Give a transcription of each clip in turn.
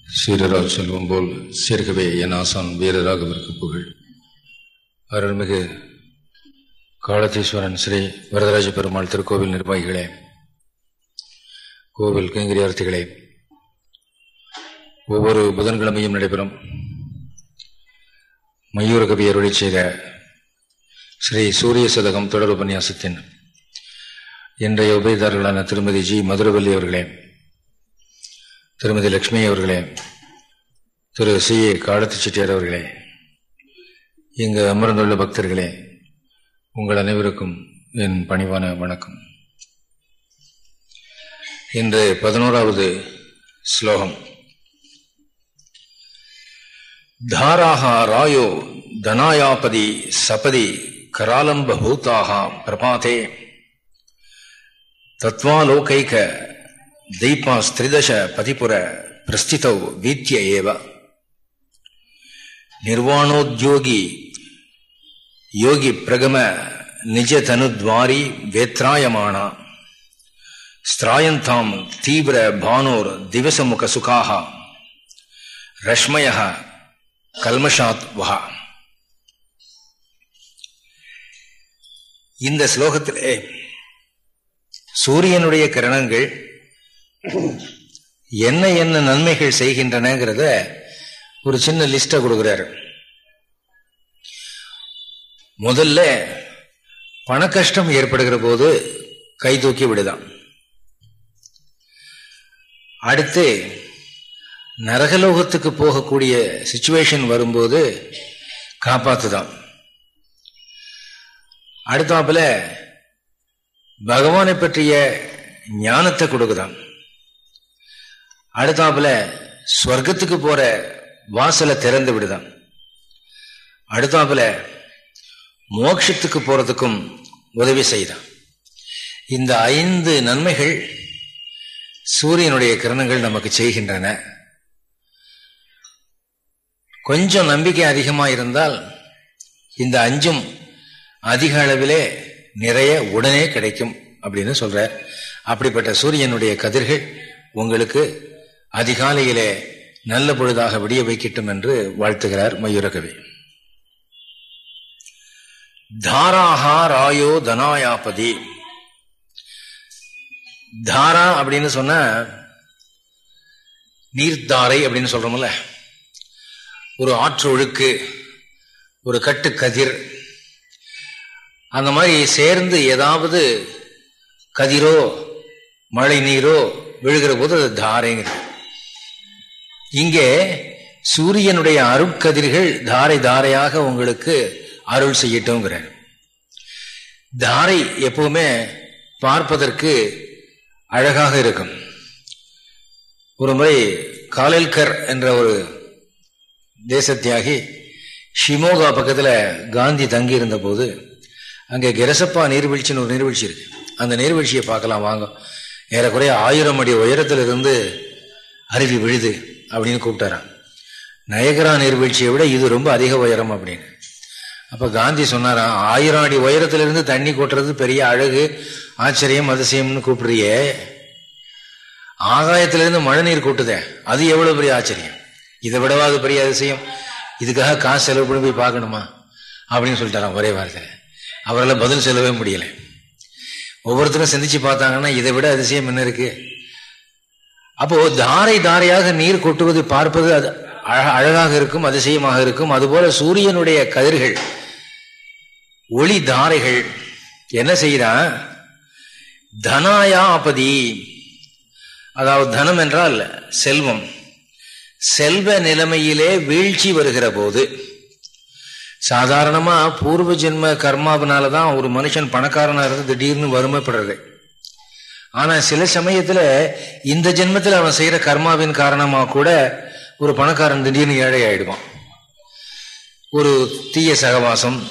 சீரரால் செல்வம் போல் சேர்க்கவே என் ஆசான் வீரராகவிற்கு புகழ். அருள்மிகு காலத்தீஸ்வரன் ஸ்ரீ வரதராஜ பெருமாள் திருக்கோவில் நிர்வாகிகளே கோவில் கைங்கரியார்த்திகளே ஒவ்வொரு புதன்கிழமையும் நடைபெறும் மயூர கவி அருளி செய்த ஸ்ரீ சூரிய சதகம் தொடர் உபன்யாசத்தின் இன்றைய உபயதாரர்களான திருமதி ஜி. மதுரவல்லி அவர்களே திருமதி லட்சுமி அவர்களே திரு சி. ஏ. காலத்து செட்டியார் அவர்களே இங்கு அமர்ந்துள்ள பக்தர்களே உங்கள் அனைவருக்கும் என் பணிவான வணக்கம். இன்று பதினோராவது ஸ்லோகம். தாராக ராயோ தனாயாபதி சபதி கராலம்ப பூத்தாக பிரபாதே. தத்வாலோகைக தீபாஸ்திரிதச பதிபுர பிரஸ்திதௌ வீத்திய ஏவ. ನಿರ್ವಾಣೋದ್ಯೋಗಿ ಯೋಗಿ ಪ್ರಗಮ ನಿಜ ತನುದ್ವಾರಿ ವೇತ್ರಾಯಮಾಣ ಸ್ತ್ರಾಯಂತಾಂ ತೀವ್ರ ಭಾನೋರ್ ದಿವಸ ಮುಖ கல்மஷாத் வஹா. இந்த ஸ்லோகத்திலே சூரியனுடைய கிரணங்கள் என்ன என்ன நன்மைகள் செய்கின்றனங்கிறத ஒரு சின்ன லிஸ்ட கொடுக்கிறாரு. முதல்ல பண கஷ்டம் ஏற்படுகிற போது கை தூக்கி விடுதான். அடுத்து நரகலோகத்துக்கு போகக்கூடிய சுச்சுவேஷன் வரும்போது காப்பாத்துதான். அடுத்தாப்புல பகவானை பற்றிய ஞானத்தை கொடுக்குதான். அடுத்தாப்புல ஸ்வர்க்கத்துக்கு போற வாசலை திறந்து விடுதான். அடுத்தாப்புல மோட்சத்துக்கு போறதுக்கும் உதவி செய்தான். இந்த ஐந்து நன்மைகள் சூரியனுடைய கிரணங்கள் நமக்கு செய்கின்றன. கொஞ்சம் நம்பிக்கை அதிகமாக இருந்தால் இந்த அஞ்சும் அதிக அளவிலே நிறைய உடனே கிடைக்கும் அப்படின்னு சொல்றார். அப்படிப்பட்ட சூரியனுடைய கதிர்கள் உங்களுக்கு அதிகாலையிலே நல்ல பொழுதாக விடிய வைக்கட்டும் என்று வாழ்த்துகிறார் மயூரகவி. தாராஹா ராயோ தனாயாபதி. தாரா அப்படின்னு சொன்ன நீர்த்தாரை அப்படின்னு சொல்றோம்ல. ஒரு ஆற்று ஒழுக்கு ஒரு கட்டு கதிர். அந்த மாதிரி சேர்ந்து ஏதாவது கதிரோ மழை நீரோ விழுகிற போது அது தாரைங்கிறது. இங்கே சூரியனுடைய அருட்கதிர்கள் தாரை தாரையாக உங்களுக்கு அருள் செய்யட்டும்ங்கிற தாரை எப்பவுமே பார்ப்பதற்கு அழகாக இருக்கும். ஒரு முறை காலல்கர் என்ற ஒரு தேசத்தியாகி ஷிமோகா பக்கத்தில் காந்தி தங்கி இருந்த போது அங்கே கெரசப்பா நீர்வீழ்ச்சின்னு ஒரு நீர்வீழ்ச்சி இருக்கு. அந்த நீர்வீழ்ச்சியை பார்க்கலாம் வாங்க. ஏறக்குறைய ஆயிரம் அடி உயரத்தில் இருந்து அருவி விழுது. அப்படின்னு கூப்பிட்டாராம். நயகரா நீர்வீழ்ச்சியை விட இது ரொம்ப அதிக உயரம் அப்படின்னு. அப்போ காந்தி சொன்னாராம் ஆயிரம் அடி உயரத்திலிருந்து தண்ணி கொட்டுறது பெரிய அழகு ஆச்சரியம் அதிசயம்னு கூப்பிடுறியே. ஆகாயத்திலிருந்து மழை நீர் கூட்டுதே அது எவ்வளோ பெரிய ஆச்சரியம்? இதை விடவாது பெரிய அதிசயம்? இதுக்காக காசு செலவு பண்ணி போய் பார்க்கணுமா? அப்படின்னு சொல்லிட்டாராம் ஒரே வாரத்தில் அவரால் பதில் செல்லவே முடியல. ஒவ்வொருத்தரும் சிந்திச்சு பார்த்தாங்கன்னா இதை விட அதிசயம் என்ன இருக்குது அப்போ தாரை தாரையாக நீர் கொட்டுவது பார்ப்பது அது அழகாக இருக்கும் அதிசயமாக இருக்கும். அதுபோல சூரியனுடைய கதிர்கள் ஒளி தாரைகள் என்ன செய்யறான் தனாயாபதி. அதாவது தனம் என்றால் செல்வம். செல்வ நிலைமையிலே வீழ்ச்சி வருகிற போது சாதாரணமா பூர்வ ஜென்ம கர்மாவினாலதான் ஒரு மனுஷன் பணக்காரனா இருந்து திடீர்னு வறுமைப்படுறது. ஆனா சில சமயத்துல இந்த ஜென்மத்தில் அவன் செய்யற கர்மாவின் காரணமா கூட ஒரு பணக்காரன் திடீர்னு ஏழை ஆயிடுவான். ஒரு தீய சகவாசம்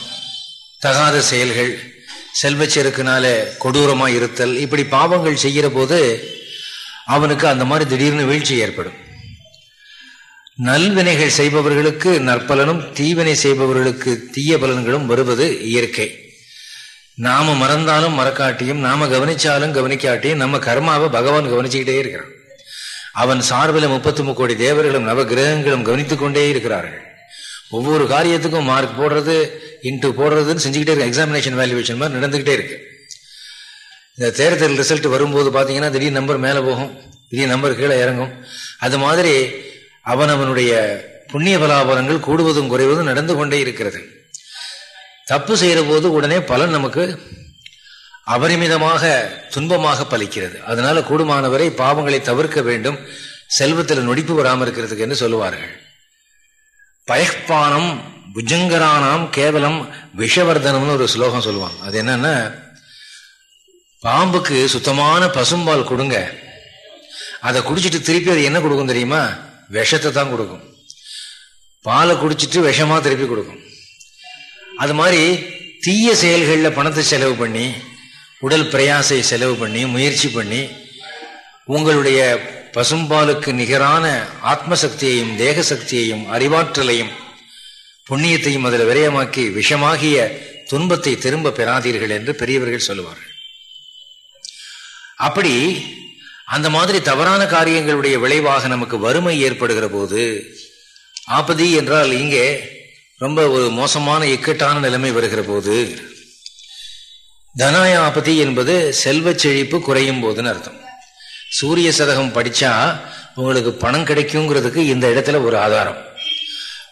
தகாத செயல்கள் செல்வச்செருக்குனால கொடூரமா இருத்தல் இப்படி பாவங்கள் செய்கிற போது அவனுக்கு அந்த மாதிரி திடீர்னு வீழ்ச்சி ஏற்படும். நல்வினைகள் செய்பவர்களுக்கு நற்பலனும் தீவினை செய்பவர்களுக்கு தீய பலன்களும் வருவது இயற்கை. நாம மறந்தாலும் மறக்காட்டியும் நாம கவனிச்சாலும் கவனிக்காட்டியும் நம்ம கர்மாவை பகவான் கவனிச்சுக்கிட்டே இருக்கிறான். அவன் சார்பில் முப்பத்தி கோடி தேவர்களும் நவ கிரகங்களும் கவனித்துக் கொண்டே இருக்கிறார்கள். ஒவ்வொரு காரியத்துக்கும் மார்க் போடுறது இன்ட்டு போடுறதுன்னு செஞ்சுக்கிட்டே இருக்கு எக்ஸாமினேஷன் வேல்யூவேஷன் மாதிரி நடந்துகிட்டே இருக்கு. இந்த தேர்தல் ரிசல்ட் வரும்போது பார்த்தீங்கன்னா திடீர் நம்பர் மேலே போகும் திடீர் நம்பர் கீழே இறங்கும். அது மாதிரி அவன் அவனுடைய புண்ணிய பலாபலங்கள் கூடுவதும் குறைவதும் நடந்து கொண்டே இருக்கிறது. தப்பு செய்கிற போது உடனே பலன் நமக்கு அபரிமிதமாக துன்பமாக பலிக்கிறது. அதனால கூடுமானவரை பாவங்களை தவிர்க்க வேண்டும். செல்வத்தில் நொடிப்பு வராமல் இருக்கிறதுக்கு என்று சொல்லுவார்கள்? பயப்பானம் புஜங்கரானாம் கேவலம் விஷவர்தனம்னு ஒரு ஸ்லோகம் சொல்லுவாங்க. அது என்னன்னா பாம்புக்கு சுத்தமான பசும்பால் கொடுங்க. அதை குடிச்சிட்டு திருப்பி அது என்ன கொடுக்கும் தெரியுமா? விஷத்தை தான் கொடுக்கும். பாலை குடிச்சிட்டு விஷமா திருப்பி கொடுக்கும். அது மாதிரி தீய செயல்களில் பணத்தை செலவு பண்ணி உடல் பிரயாசை செலவு பண்ணி முயற்சி பண்ணி உங்களுடைய பசும்பாலுக்கு நிகரான ஆத்மசக்தியையும் தேக சக்தியையும் அறிவாற்றலையும் புண்ணியத்தையும் அதில் விரயமாக்கி விஷமாகிய துன்பத்தை திரும்ப பெறாதீர்கள் என்று பெரியவர்கள் சொல்லுவார்கள். அப்படி அந்த மாதிரி தவறான காரியங்களுடைய விளைவாக நமக்கு வறுமை ஏற்படுகிற போது ஆபதி என்றால் இங்கே ரொம்ப ஒரு மோசமான இக்கட்டான நிலைமை வருகிற போது தனாயாபதி என்பது செல்வ செழிப்பு குறையும் போதுன்னு அர்த்தம். சூரிய சதகம் படிச்சா உங்களுக்கு பணம் கிடைக்குங்கிறதுக்கு இந்த இடத்துல ஒரு ஆதாரம்.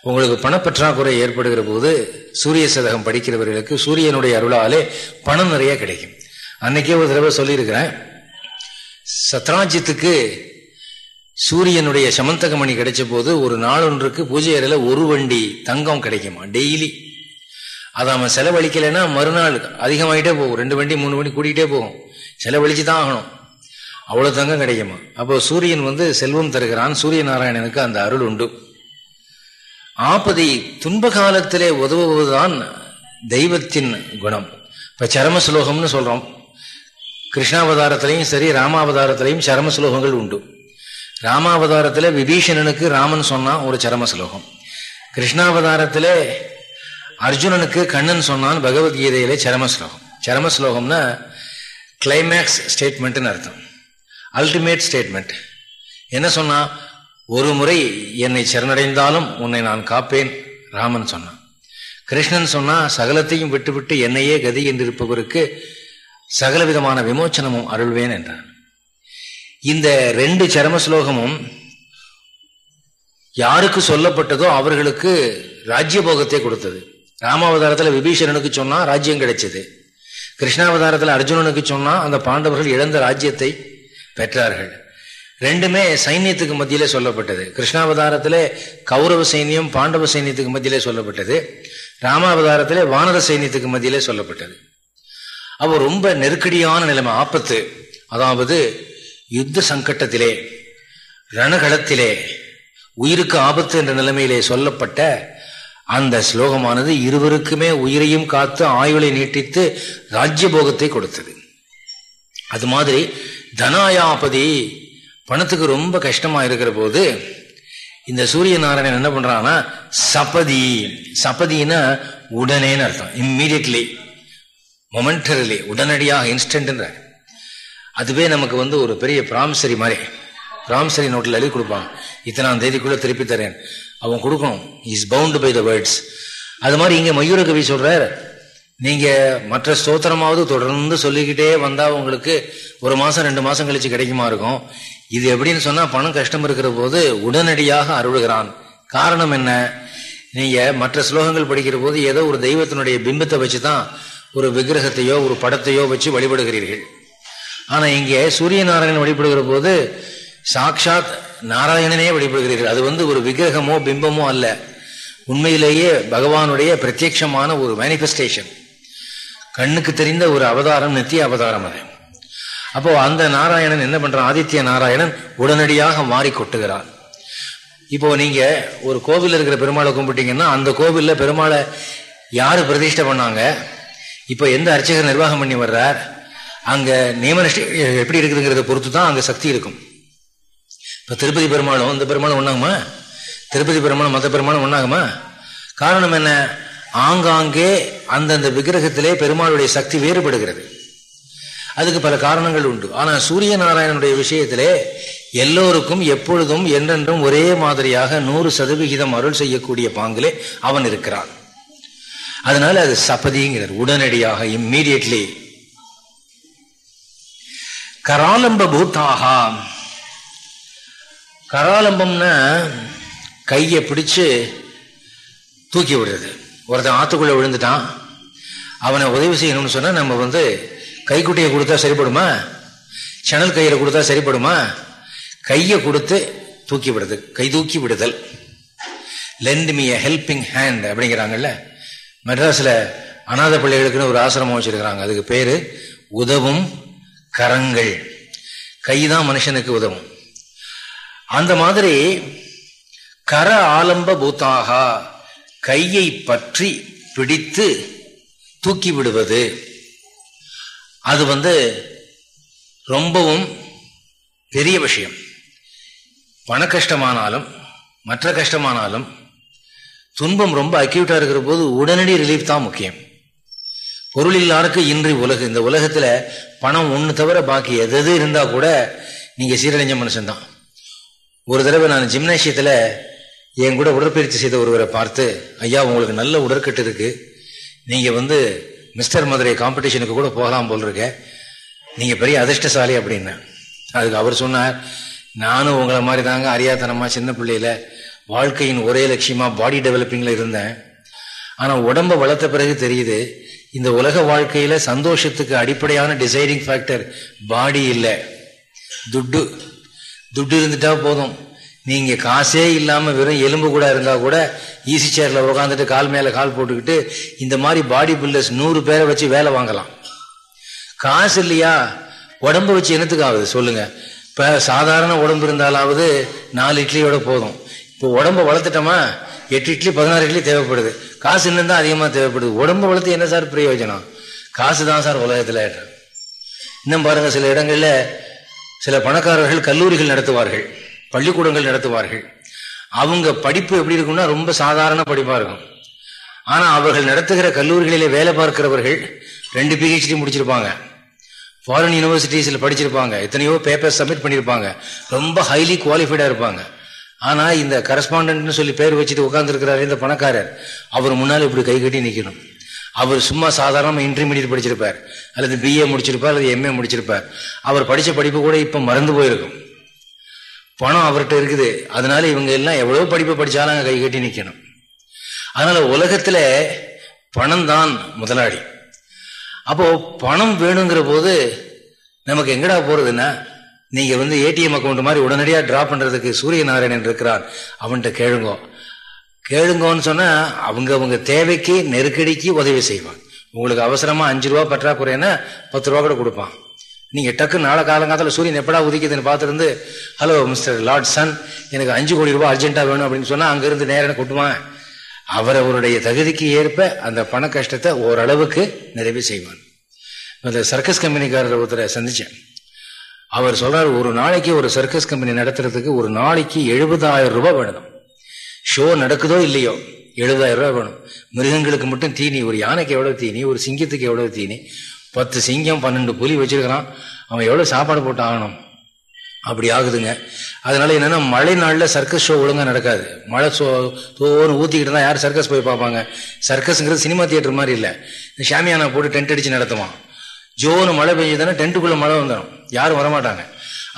உங்களுக்கு பணப்பற்றாக்குறை ஏற்படுகிற போது சூரிய சதகம் படிக்கிறவர்களுக்கு சூரியனுடைய அருளாலே பணம் நிறைய கிடைக்கும். அன்னைக்கே ஒரு தடவை சொல்லியிருக்கிறேன் சத்ராஜித்துக்கு சூரியனுடைய சமந்தகமணி கிடைச்ச போது ஒரு நாள் ஒன்றுக்கு பூஜை அறையில் ஒரு வண்டி தங்கம் கிடைக்குமா டெய்லி அதை அவன் செலவழிக்கலைன்னா மறுநாள் அதிகமாகிட்டே போகும். ரெண்டு வண்டி மூணு வண்டி கூட்டிகிட்டே போகும். செலவழிச்சு தான் ஆகணும். அவ்வளோ தங்கம் கிடைக்குமா? அப்போ சூரியன் வந்து செல்வம் தருகிறான். சூரிய நாராயணனுக்கு அந்த அருள் உண்டு. ஆபதி துன்ப காலத்திலே உதவுவதுதான் தெய்வத்தின் குணம். இப்போ சரம ஸ்லோகம்னு சொல்கிறோம் கிருஷ்ணாவதாரத்திலையும் சரி ராமாவதாரத்திலையும் சரம ஸ்லோகங்கள் உண்டு. ராமாவதாரத்தில் விபீஷணனுக்கு ராமன் சொன்னான் ஒரு சரம ஸ்லோகம் கிருஷ்ணாவதாரத்தில் அர்ஜுனனுக்கு கண்ணன் சொன்னான் பகவத்கீதையில சரம ஸ்லோகம் சரம ஸ்லோகம்னா கிளைமேக்ஸ் ஸ்டேட்மெண்ட்னு அர்த்தம். அல்டிமேட் ஸ்டேட்மெண்ட் என்ன சொன்னா? ஒரு முறை என்னை சரணடைந்தாலும் உன்னை நான் காப்பேன் ராமன் சொன்னான். கிருஷ்ணன் சொன்னா சகலத்தையும் விட்டுவிட்டு என்னையே கதி என்றிருப்பவருக்கு சகல விதமான விமோச்சனமும் அருள்வேன் என்றான். இந்த ரெண்டு சரம ஸ்லோகமும் யாருக்கு சொல்லப்பட்டதோ அவர்களுக்கு ராஜ்யபோகத்தை கொடுத்தது. ராமாவதாரத்தில் விபீஷணனுக்கு சொன்னால் ராஜ்யம் கிடைச்சது. கிருஷ்ணாவதாரத்தில் அர்ஜுனனுக்கு சொன்னால் அந்த பாண்டவர்கள் இழந்த ராஜ்யத்தை பெற்றார்கள். ரெண்டுமே சைன்யத்துக்கு மத்தியிலே சொல்லப்பட்டது. கிருஷ்ணாவதாரத்தில் கௌரவ சைன்யம் பாண்டவ சைன்யத்துக்கு மத்தியிலே சொல்லப்பட்டது. ராமாவதாரத்தில் வானர சைன்யத்துக்கு மத்தியிலே சொல்லப்பட்டது. அப்போ ரொம்ப நெருக்கடியான நிலைமை ஆபத்து. அதாவது யுத்த சங்கட்டத்திலே ரணகளத்திலே உயிருக்கு ஆபத்து என்ற நிலைமையிலே சொல்லப்பட்ட அந்த ஸ்லோகமானது இருவருக்குமே உயிரையும் காத்து ஆயுளை நீட்டித்து ராஜ்யபோகத்தை கொடுத்தது. அது மாதிரி தனாயாபதி பணத்துக்கு ரொம்ப கஷ்டமா இருக்கிற போது இந்த சூரிய நாராயணன் என்ன பண்றான்னா சபதி சபதினா உடனேன்னு அர்த்தம் இம்மீடியட்லி மொமெண்டரிலி உடனடியாக இன்ஸ்டன்ட்ன்ற அதுவே நமக்கு வந்து ஒரு பெரிய பிராம்சரி மாதிரி. பிராம்சரி நோட்டில் எழுதி கொடுப்பான் இத்தனாம் தேதிக்குள்ளே திருப்பி தரேன். அவன் கொடுக்கணும் is bound by the words அது மாதிரி இங்கே மயூர கவி சொல்கிறார் நீங்கள் மற்ற ஸ்தோத்திரமாவது தொடர்ந்து சொல்லிக்கிட்டே வந்தால் உங்களுக்கு ஒரு மாதம் ரெண்டு மாதம் கழித்து கிடைக்குமா இருக்கும். இது எப்படின்னு சொன்னால் பணம் கஷ்டம் இருக்கிற போது உடனடியாக அருள்கிறான். காரணம் என்ன? நீங்கள் மற்ற ஸ்லோகங்கள் படிக்கிற போது ஏதோ ஒரு தெய்வத்தினுடைய பிம்பத்தை வச்சு தான் ஒரு விக்கிரகத்தையோ ஒரு படத்தையோ வச்சு வழிபடுகிறீர்கள். ஆனா இங்கே சூரிய நாராயணன் வழிபடுகிற போது சாட்சாத் நாராயணனே வழிபடுகிறீர்கள். அது வந்து ஒரு விக்கிரகமோ பிம்பமோ அல்ல. உண்மையிலேயே பகவானுடைய பிரத்யட்சமான ஒரு மேனிபெஸ்டேஷன் கண்ணுக்கு தெரிந்த ஒரு அவதாரம் நித்திய அவதாரம் அது. அப்போ அந்த நாராயணன் என்ன பண்றான்? ஆதித்ய நாராயணன் உடனடியாக மாறி கொட்டுகிறான். இப்போ நீங்க ஒரு கோவில் இருக்கிற பெருமாளை கும்பிட்டீங்கன்னா அந்த கோவில்ல பெருமாளை யாரு பிரதிஷ்டை பண்ணாங்க? இப்போ எந்த அர்ச்சகர் நிர்வாகம் பண்ணி வர்றார்? அங்கே நியமனிஷ்டை எப்படி இருக்குதுங்கிறத பொறுத்து தான் அங்கே சக்தி இருக்கும். இப்போ திருப்பதி பெருமாளும் இந்த பெருமாளும் ஒன்றாகுமா திருப்பதி பெருமாளும் மற்ற பெருமாளும் ஒன்றாகுமா காரணம் என்ன? ஆங்காங்கே அந்தந்த விக்கிரகத்திலே பெருமாளுடைய சக்தி வேறுபடுகிறது. அதுக்கு பல காரணங்கள் உண்டு. ஆனால் சூரிய நாராயணனுடைய விஷயத்திலே எல்லோருக்கும் எப்பொழுதும் என்றென்றும் ஒரே மாதிரியாக நூறு சதவிகிதம் அருள் செய்யக்கூடிய பாங்கிலே அவன் இருக்கிறான். அதனால அது சபதிங்கிறார். உடனடியாக இம்மீடியட்லி கராலம்ப பூத்தாகா கராலம்பம்னா கையை பிடிச்சு தூக்கி விடுறது. ஒருத்தன் ஆத்துக்குள்ள விழுந்துட்டான். அவனை உதவி செய்யணும்னு சொன்னா நம்ம வந்து கைக்குட்டையை கொடுத்தா சரிப்படுமா? சணல் கையில கொடுத்தா சரிப்படுமா? கையை கொடுத்து தூக்கி விடுறது. கை தூக்கி விடுதல். லெண்ட் மீ ஹெல்பிங் ஹேண்ட் அப்படிங்கிறாங்கல்ல. மெட்ராஸில் அநாத பிள்ளைகளுக்குன்னு ஒரு ஆசிரமம் வச்சிருக்கிறாங்க. அதுக்கு பேரு உதவும் கரங்கள். கைதான் மனுஷனுக்கு உதவும். அந்த மாதிரி கர ஆலம்ப பூத்தாகா கையை பற்றி பிடித்து தூக்கி விடுவது. அது வந்து ரொம்பவும் பெரிய விஷயம். பண கஷ்டமானாலும் மற்ற கஷ்டமானாலும் துன்பம் ரொம்ப அக்யூட்டாக இருக்கிற போது உடனடி ரிலீஃப் தான் முக்கியம். பொருள் இல்லாருக்கு இன்றி உலகு. இந்த உலகத்துல பணம் ஒன்று தவிர பாக்கி எது எது இருந்தா கூட நீங்க சீரழிஞ்ச மனுஷன்தான். ஒரு தடவை நான் ஜிம்னேஷியத்துல என் கூட உடற்பயிற்சி செய்த ஒருவரை பார்த்து ஐயா உங்களுக்கு நல்ல உடற்கட்டு இருக்கு. நீங்க வந்து மிஸ்டர் மதுரை காம்படிஷனுக்கு கூட போகலாம் போல் இருக்க நீங்க பெரிய அதிர்ஷ்டசாலி அப்படின்னு. அதுக்கு அவர் சொன்னார் நானும் உங்களை மாதிரி தாங்க அறியாத்தனமா சின்ன பிள்ளையில வாழ்க்கையின் ஒரே லட்சியமா பாடி டெவலப்பிங்ல இருந்தேன். ஆனா உடம்ப வளர்த்த பிறகு தெரியுது இந்த உலக வாழ்க்கையில சந்தோஷத்துக்கு அடிப்படையான டிசைடிங் ஃபேக்டர் பாடி இல்லை. துட்டு. துட்டு இருந்துட்டா போதும். நீங்க காசே இல்லாம வெறும் எலும்பு கூட இருந்தா கூட ஈசி சேர்ல உட்காந்துட்டு கால் மேல கால் போட்டுக்கிட்டு இந்த மாதிரி பாடி பில்டர்ஸ் நூறு பேரை வச்சு வேலை வாங்கலாம். காசு இல்லையா? உடம்பு வச்சு என்னத்துக்கு ஆகுது சொல்லுங்க. இப்ப சாதாரண உடம்பு இருந்தாலாவது நாலு இட்லியோட போதும். இப்போ உடம்ப வளர்த்துட்டோமா? எட்டு இட்லி பதினாறு இட்லி தேவைப்படுது. காசு இன்னும் தான் அதிகமாக தேவைப்படுது. உடம்பு வளர்த்து என்ன சார் பிரயோஜனம்? காசு தான் சார் உலகத்தில். இன்னும் பாருங்கள் சில இடங்களில் சில பணக்காரர்கள் கல்லூரிகள் நடத்துவார்கள். பள்ளிக்கூடங்கள் நடத்துவார்கள். அவங்க படிப்பு எப்படி இருக்கும்னா ரொம்ப சாதாரண படிப்பாக இருக்கும். ஆனால் அவர்கள் நடத்துகிற கல்லூரிகளிலே வேலை பார்க்கிறவர்கள் ரெண்டு பிஹெச்டி முடிச்சிருப்பாங்க. ஃபாரின் யூனிவர்சிட்டிஸில் படிச்சிருப்பாங்க. எத்தனையோ பேப்பர் சப்மிட் பண்ணியிருப்பாங்க ரொம்ப ஹைலி குவாலிஃபைடாக இருப்பாங்க. ஆனா இந்த கரஸ்பாண்டன்ட்னு சொல்லி பேர் வச்சுட்டு உட்கார்ந்துருக்கிறாரு இந்த பணக்காரர். அவர் முன்னால் இப்படி கை கட்டி நிற்கணும் அவர் சும்மா சாதாரணமாக இன்டர்மீடியட் படிச்சிருப்பார். அல்லது பிஏ முடிச்சிருப்பார் அல்லது எம்ஏ முடிச்சிருப்பார். அவர் படித்த படிப்பு கூட இப்போ மறந்து போயிருக்கும். பணம் அவர்கிட்ட இருக்குது. அதனால இவங்க எல்லாம் எவ்வளோ படிப்பு படித்தாலும் அங்கே கை கட்டி நிற்கணும் அதனால உலகத்தில் பணம் தான் முதலாளி. அப்போ பணம் வேணுங்கிற போது நமக்கு எங்கடா போறதுன்னா நீங்க வந்து ஏடிஎம் அக்கௌண்ட் மாதிரி உடனடியாக டிரா பண்றதுக்கு சூரிய நாராயணன் இருக்கிறான் அவன்கிட்ட கேளுங்கோ. கேளுங்கோன்னு சொன்னா அவங்க அவங்க தேவைக்கு நெருக்கடிக்கு உதவி செய்வான் உங்களுக்கு அவசரமா அஞ்சு ரூபா பற்றாக்குறைன்னா பத்து ரூபா கூட கொடுப்பான். நீங்க டக்கு நாளை காலங்காலத்தில் சூரியன் எப்படா உதிக்குதுன்னு பார்த்துருந்து ஹலோ மிஸ்டர் லார்ட் சன் எனக்கு அஞ்சு கோடி ரூபாய் அர்ஜென்ட்டா வேணும் அப்படின்னு சொன்னா அங்கிருந்து நேரம் கொட்டுவான் அவர் அவருடைய தகுதிக்கு ஏற்ப அந்த பண கஷ்டத்தை ஓரளவுக்கு நிறைவு செய்வான் இந்த சர்க்கஸ் கம்பெனிக்காரர் ஒருத்தரை சந்திச்சேன். அவர் சொல்றார் ஒரு நாளைக்கு ஒரு சர்க்கஸ் கம்பெனி நடத்துறதுக்கு ஒரு நாளைக்கு எழுபதாயிரம் ரூபாய் வேணும். ஷோ நடக்குதோ இல்லையோ எழுபதாயிரம் ரூபாய் வேணும். மிருகங்களுக்கு மட்டும் தீனி ஒரு யானைக்கு எவ்வளவு தீனி ஒரு சிங்கத்துக்கு எவ்வளவு தீனி பத்து சிங்கம் பன்னெண்டு புலி வச்சிருக்கிறான் அவன் எவ்வளவு சாப்பாடு போட்டு ஆகணும்? அப்படி ஆகுதுங்க. அதனால என்னன்னா மழை நாளில் சர்க்கஸ் ஷோ ஒழுங்கா நடக்காது. மழை ஷோ தோறும் ஊத்திக்கிட்டு தான் யார் சர்க்கஸ் போய் பார்ப்பாங்க? சர்க்கஸ்ங்கிறது சினிமா தியேட்டர் மாதிரி இல்லை. ஷாமியானா போட்டு டென்ட் அடிச்சு நடத்துவான். ஜோனு மழை பெஞ்சதுன்னா டென்ட்டுக்குள்ள மழை வந்துடும் யாரும் வரமாட்டாங்க.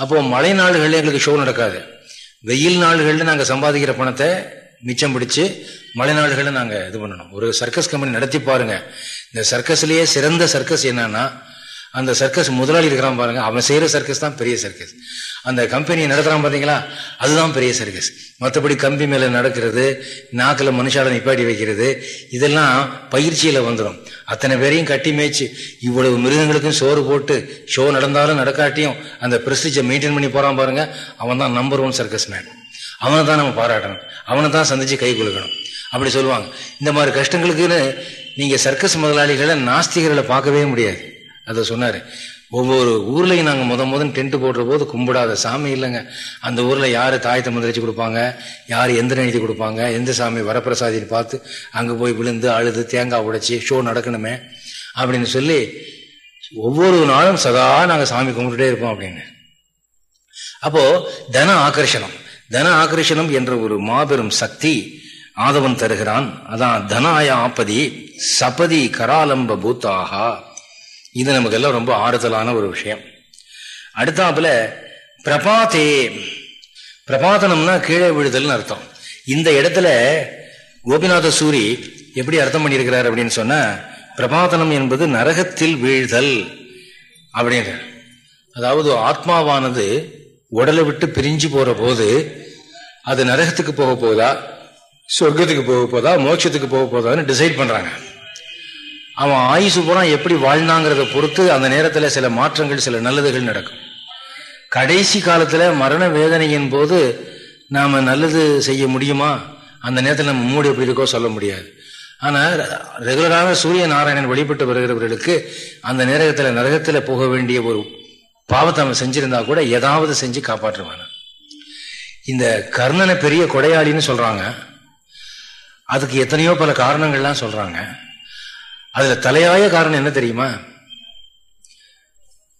அப்போ மழை நாடுகளில் எங்களுக்கு ஷோ நடக்காது. வெயில் நாள்களில் நாங்கள் சம்பாதிக்கிற பணத்தை மிச்சம் பிடிச்சு மழை நாடுகளில் நாங்கள் இது பண்ணணும். ஒரு சர்க்கஸ் கம்பெனி நடத்தி பாருங்க. இந்த சர்க்கஸ்லயே சிறந்த சர்க்கஸ் என்னன்னா அந்த சர்க்கஸ் முதலாளி இருக்கிறான் பாருங்க. அவன் செய்யற சர்க்கஸ் தான் பெரிய சர்க்கஸ் அந்த கம்பெனியை நடத்துறான் பார்த்தீங்களா அதுதான் பெரிய சர்க்கஸ் மற்றபடி கம்பி மேல நடக்கிறது நாக்கில் மனுஷால நிப்பாட்டி வைக்கிறது இதெல்லாம் பயிற்சியில வந்துடும் அத்தனை பேரையும் கட்டி மேய்ச்சி இவ்வளவு மிருகங்களுக்கும் சோறு போட்டு ஷோ நடந்தாலும் நடக்காட்டியும் அந்த பிரஸ்டிஜை மெயின்டைன் பண்ணி போறான் பாருங்க. அவன் தான் நம்பர் ஒன் சர்க்கஸ் மேன் அவனை தான் நம்ம பாராட்டணும். அவனை தான் சந்திச்சு கை கொடுக்கணும். அப்படி சொல்லுவாங்க. இந்த மாதிரி கஷ்டங்களுக்குன்னு நீங்க சர்க்கஸ் முதலாளிகளை நாஸ்திகர்களை பார்க்கவே முடியாது. அதை சொன்னார். ஒவ்வொரு ஊர்லையும் நாங்கள் முத முதன் டென்ட் போடுற போது கும்பிடாத சாமி இல்லைங்க. அந்த ஊரில் யார் தாயத்தை மந்திரிச்சு கொடுப்பாங்க? யார் எந்த நினைத்து கொடுப்பாங்க? எந்த சாமி வரப்பிரசாதின்னு பார்த்து அங்கே போய் விழுந்து அழுது தேங்காய் உடைச்சி ஷோ நடக்கணுமே அப்படின்னு சொல்லி ஒவ்வொரு நாளும் சதா நாங்கள் சாமி கும்பிட்டுட்டே இருப்போம் அப்படின்னு. அப்போது தன ஆகர்ஷணம். தன ஆகர்ஷணம் என்ற ஒரு மாபெரும் சக்தி ஆதவன் தருகிறான். அதான் தனாய ஆப்பதி சபதி கராலம்ப பூத்தாகா இது நமக்கெல்லாம் ரொம்ப ஆறுதலான ஒரு விஷயம். அடுத்தாப்புல பிரபாத்தே பிரபாதனம்னா கீழே விழுதல்னு அர்த்தம். இந்த இடத்துல கோபிநாத சூரி எப்படி அர்த்தம் பண்ணியிருக்கிறார் அப்படின்னு சொன்னா பிரபாதனம் என்பது நரகத்தில் வீழ்தல் அப்படின்ற அதாவது ஆத்மாவானது உடலை விட்டு பிரிஞ்சு போற போது அது நரகத்துக்கு போக போதா சொர்க்கத்துக்கு போக போதா மோட்சத்துக்கு போக போதான்னு டிசைட் பண்றாங்க. அவன் ஆயுசு பூரா எப்படி வாழ்ந்தாங்கிறத பொறுத்து அந்த நேரத்தில் சில மாற்றங்கள் சில நல்லதுகள் நடக்கும். கடைசி காலத்தில் மரண வேதனையின் போது நாம் நல்லது செய்ய முடியுமா? அந்த நேரத்தில் நம்ம மூடி எப்படி இருக்கோ சொல்ல முடியாது. ஆனால் ரெகுலராக சூரிய நாராயணன் வழிபட்டு வருகிறவர்களுக்கு அந்த நேரத்தில் நரகத்தில் போக வேண்டிய ஒரு பாவத்தை அவன் செஞ்சிருந்தா கூட ஏதாவது செஞ்சு காப்பாற்றுவான். இந்த கர்ணனை பெரிய கொடையாளின்னு சொல்கிறாங்க அதுக்கு எத்தனையோ பல காரணங்கள்லாம் சொல்கிறாங்க அதுல தலையாய காரணம் என்ன தெரியுமா?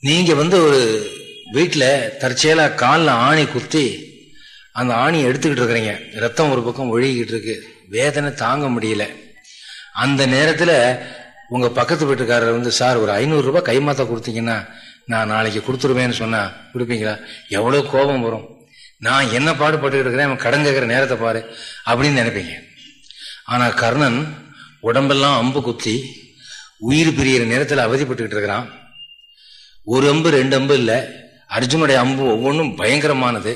நீங்க வந்து ஒரு வீட்டில் தற்செயலா காலில் ஆணி குத்தி அந்த ஆணியை எடுத்துக்கிட்டு இருக்கிறீங்க. ரத்தம் ஒரு பக்கம் ஒழுகிக்கிட்டு இருக்கு. வேதனை தாங்க முடியல. அந்த நேரத்தில் உங்க பக்கத்து வீட்டுக்காரர் வந்து சார் ஒரு ஐநூறு ரூபாய் கைமாத்த கொடுத்தீங்கன்னா நான் நாளைக்கு கொடுத்துருவேன்னு சொன்னா கொடுப்பீங்களா? எவ்வளவு கோபம் வரும். நான் என்ன பாடுபட்டு இருக்கிறேன் அவன் கடன் கேட்குற நேரத்தை பாரு அப்படின்னு நினைப்பீங்க. ஆனா கர்ணன் உடம்பெல்லாம் அம்பு குத்தி உயிர் பிரியிற நேரத்தில் அவதிப்பட்டுக்கிட்டு இருக்கிறான். ஒரு அம்பு ரெண்டு அம்பு இல்லை. அர்ஜுனுடைய அம்பு ஒவ்வொன்றும் பயங்கரமானது.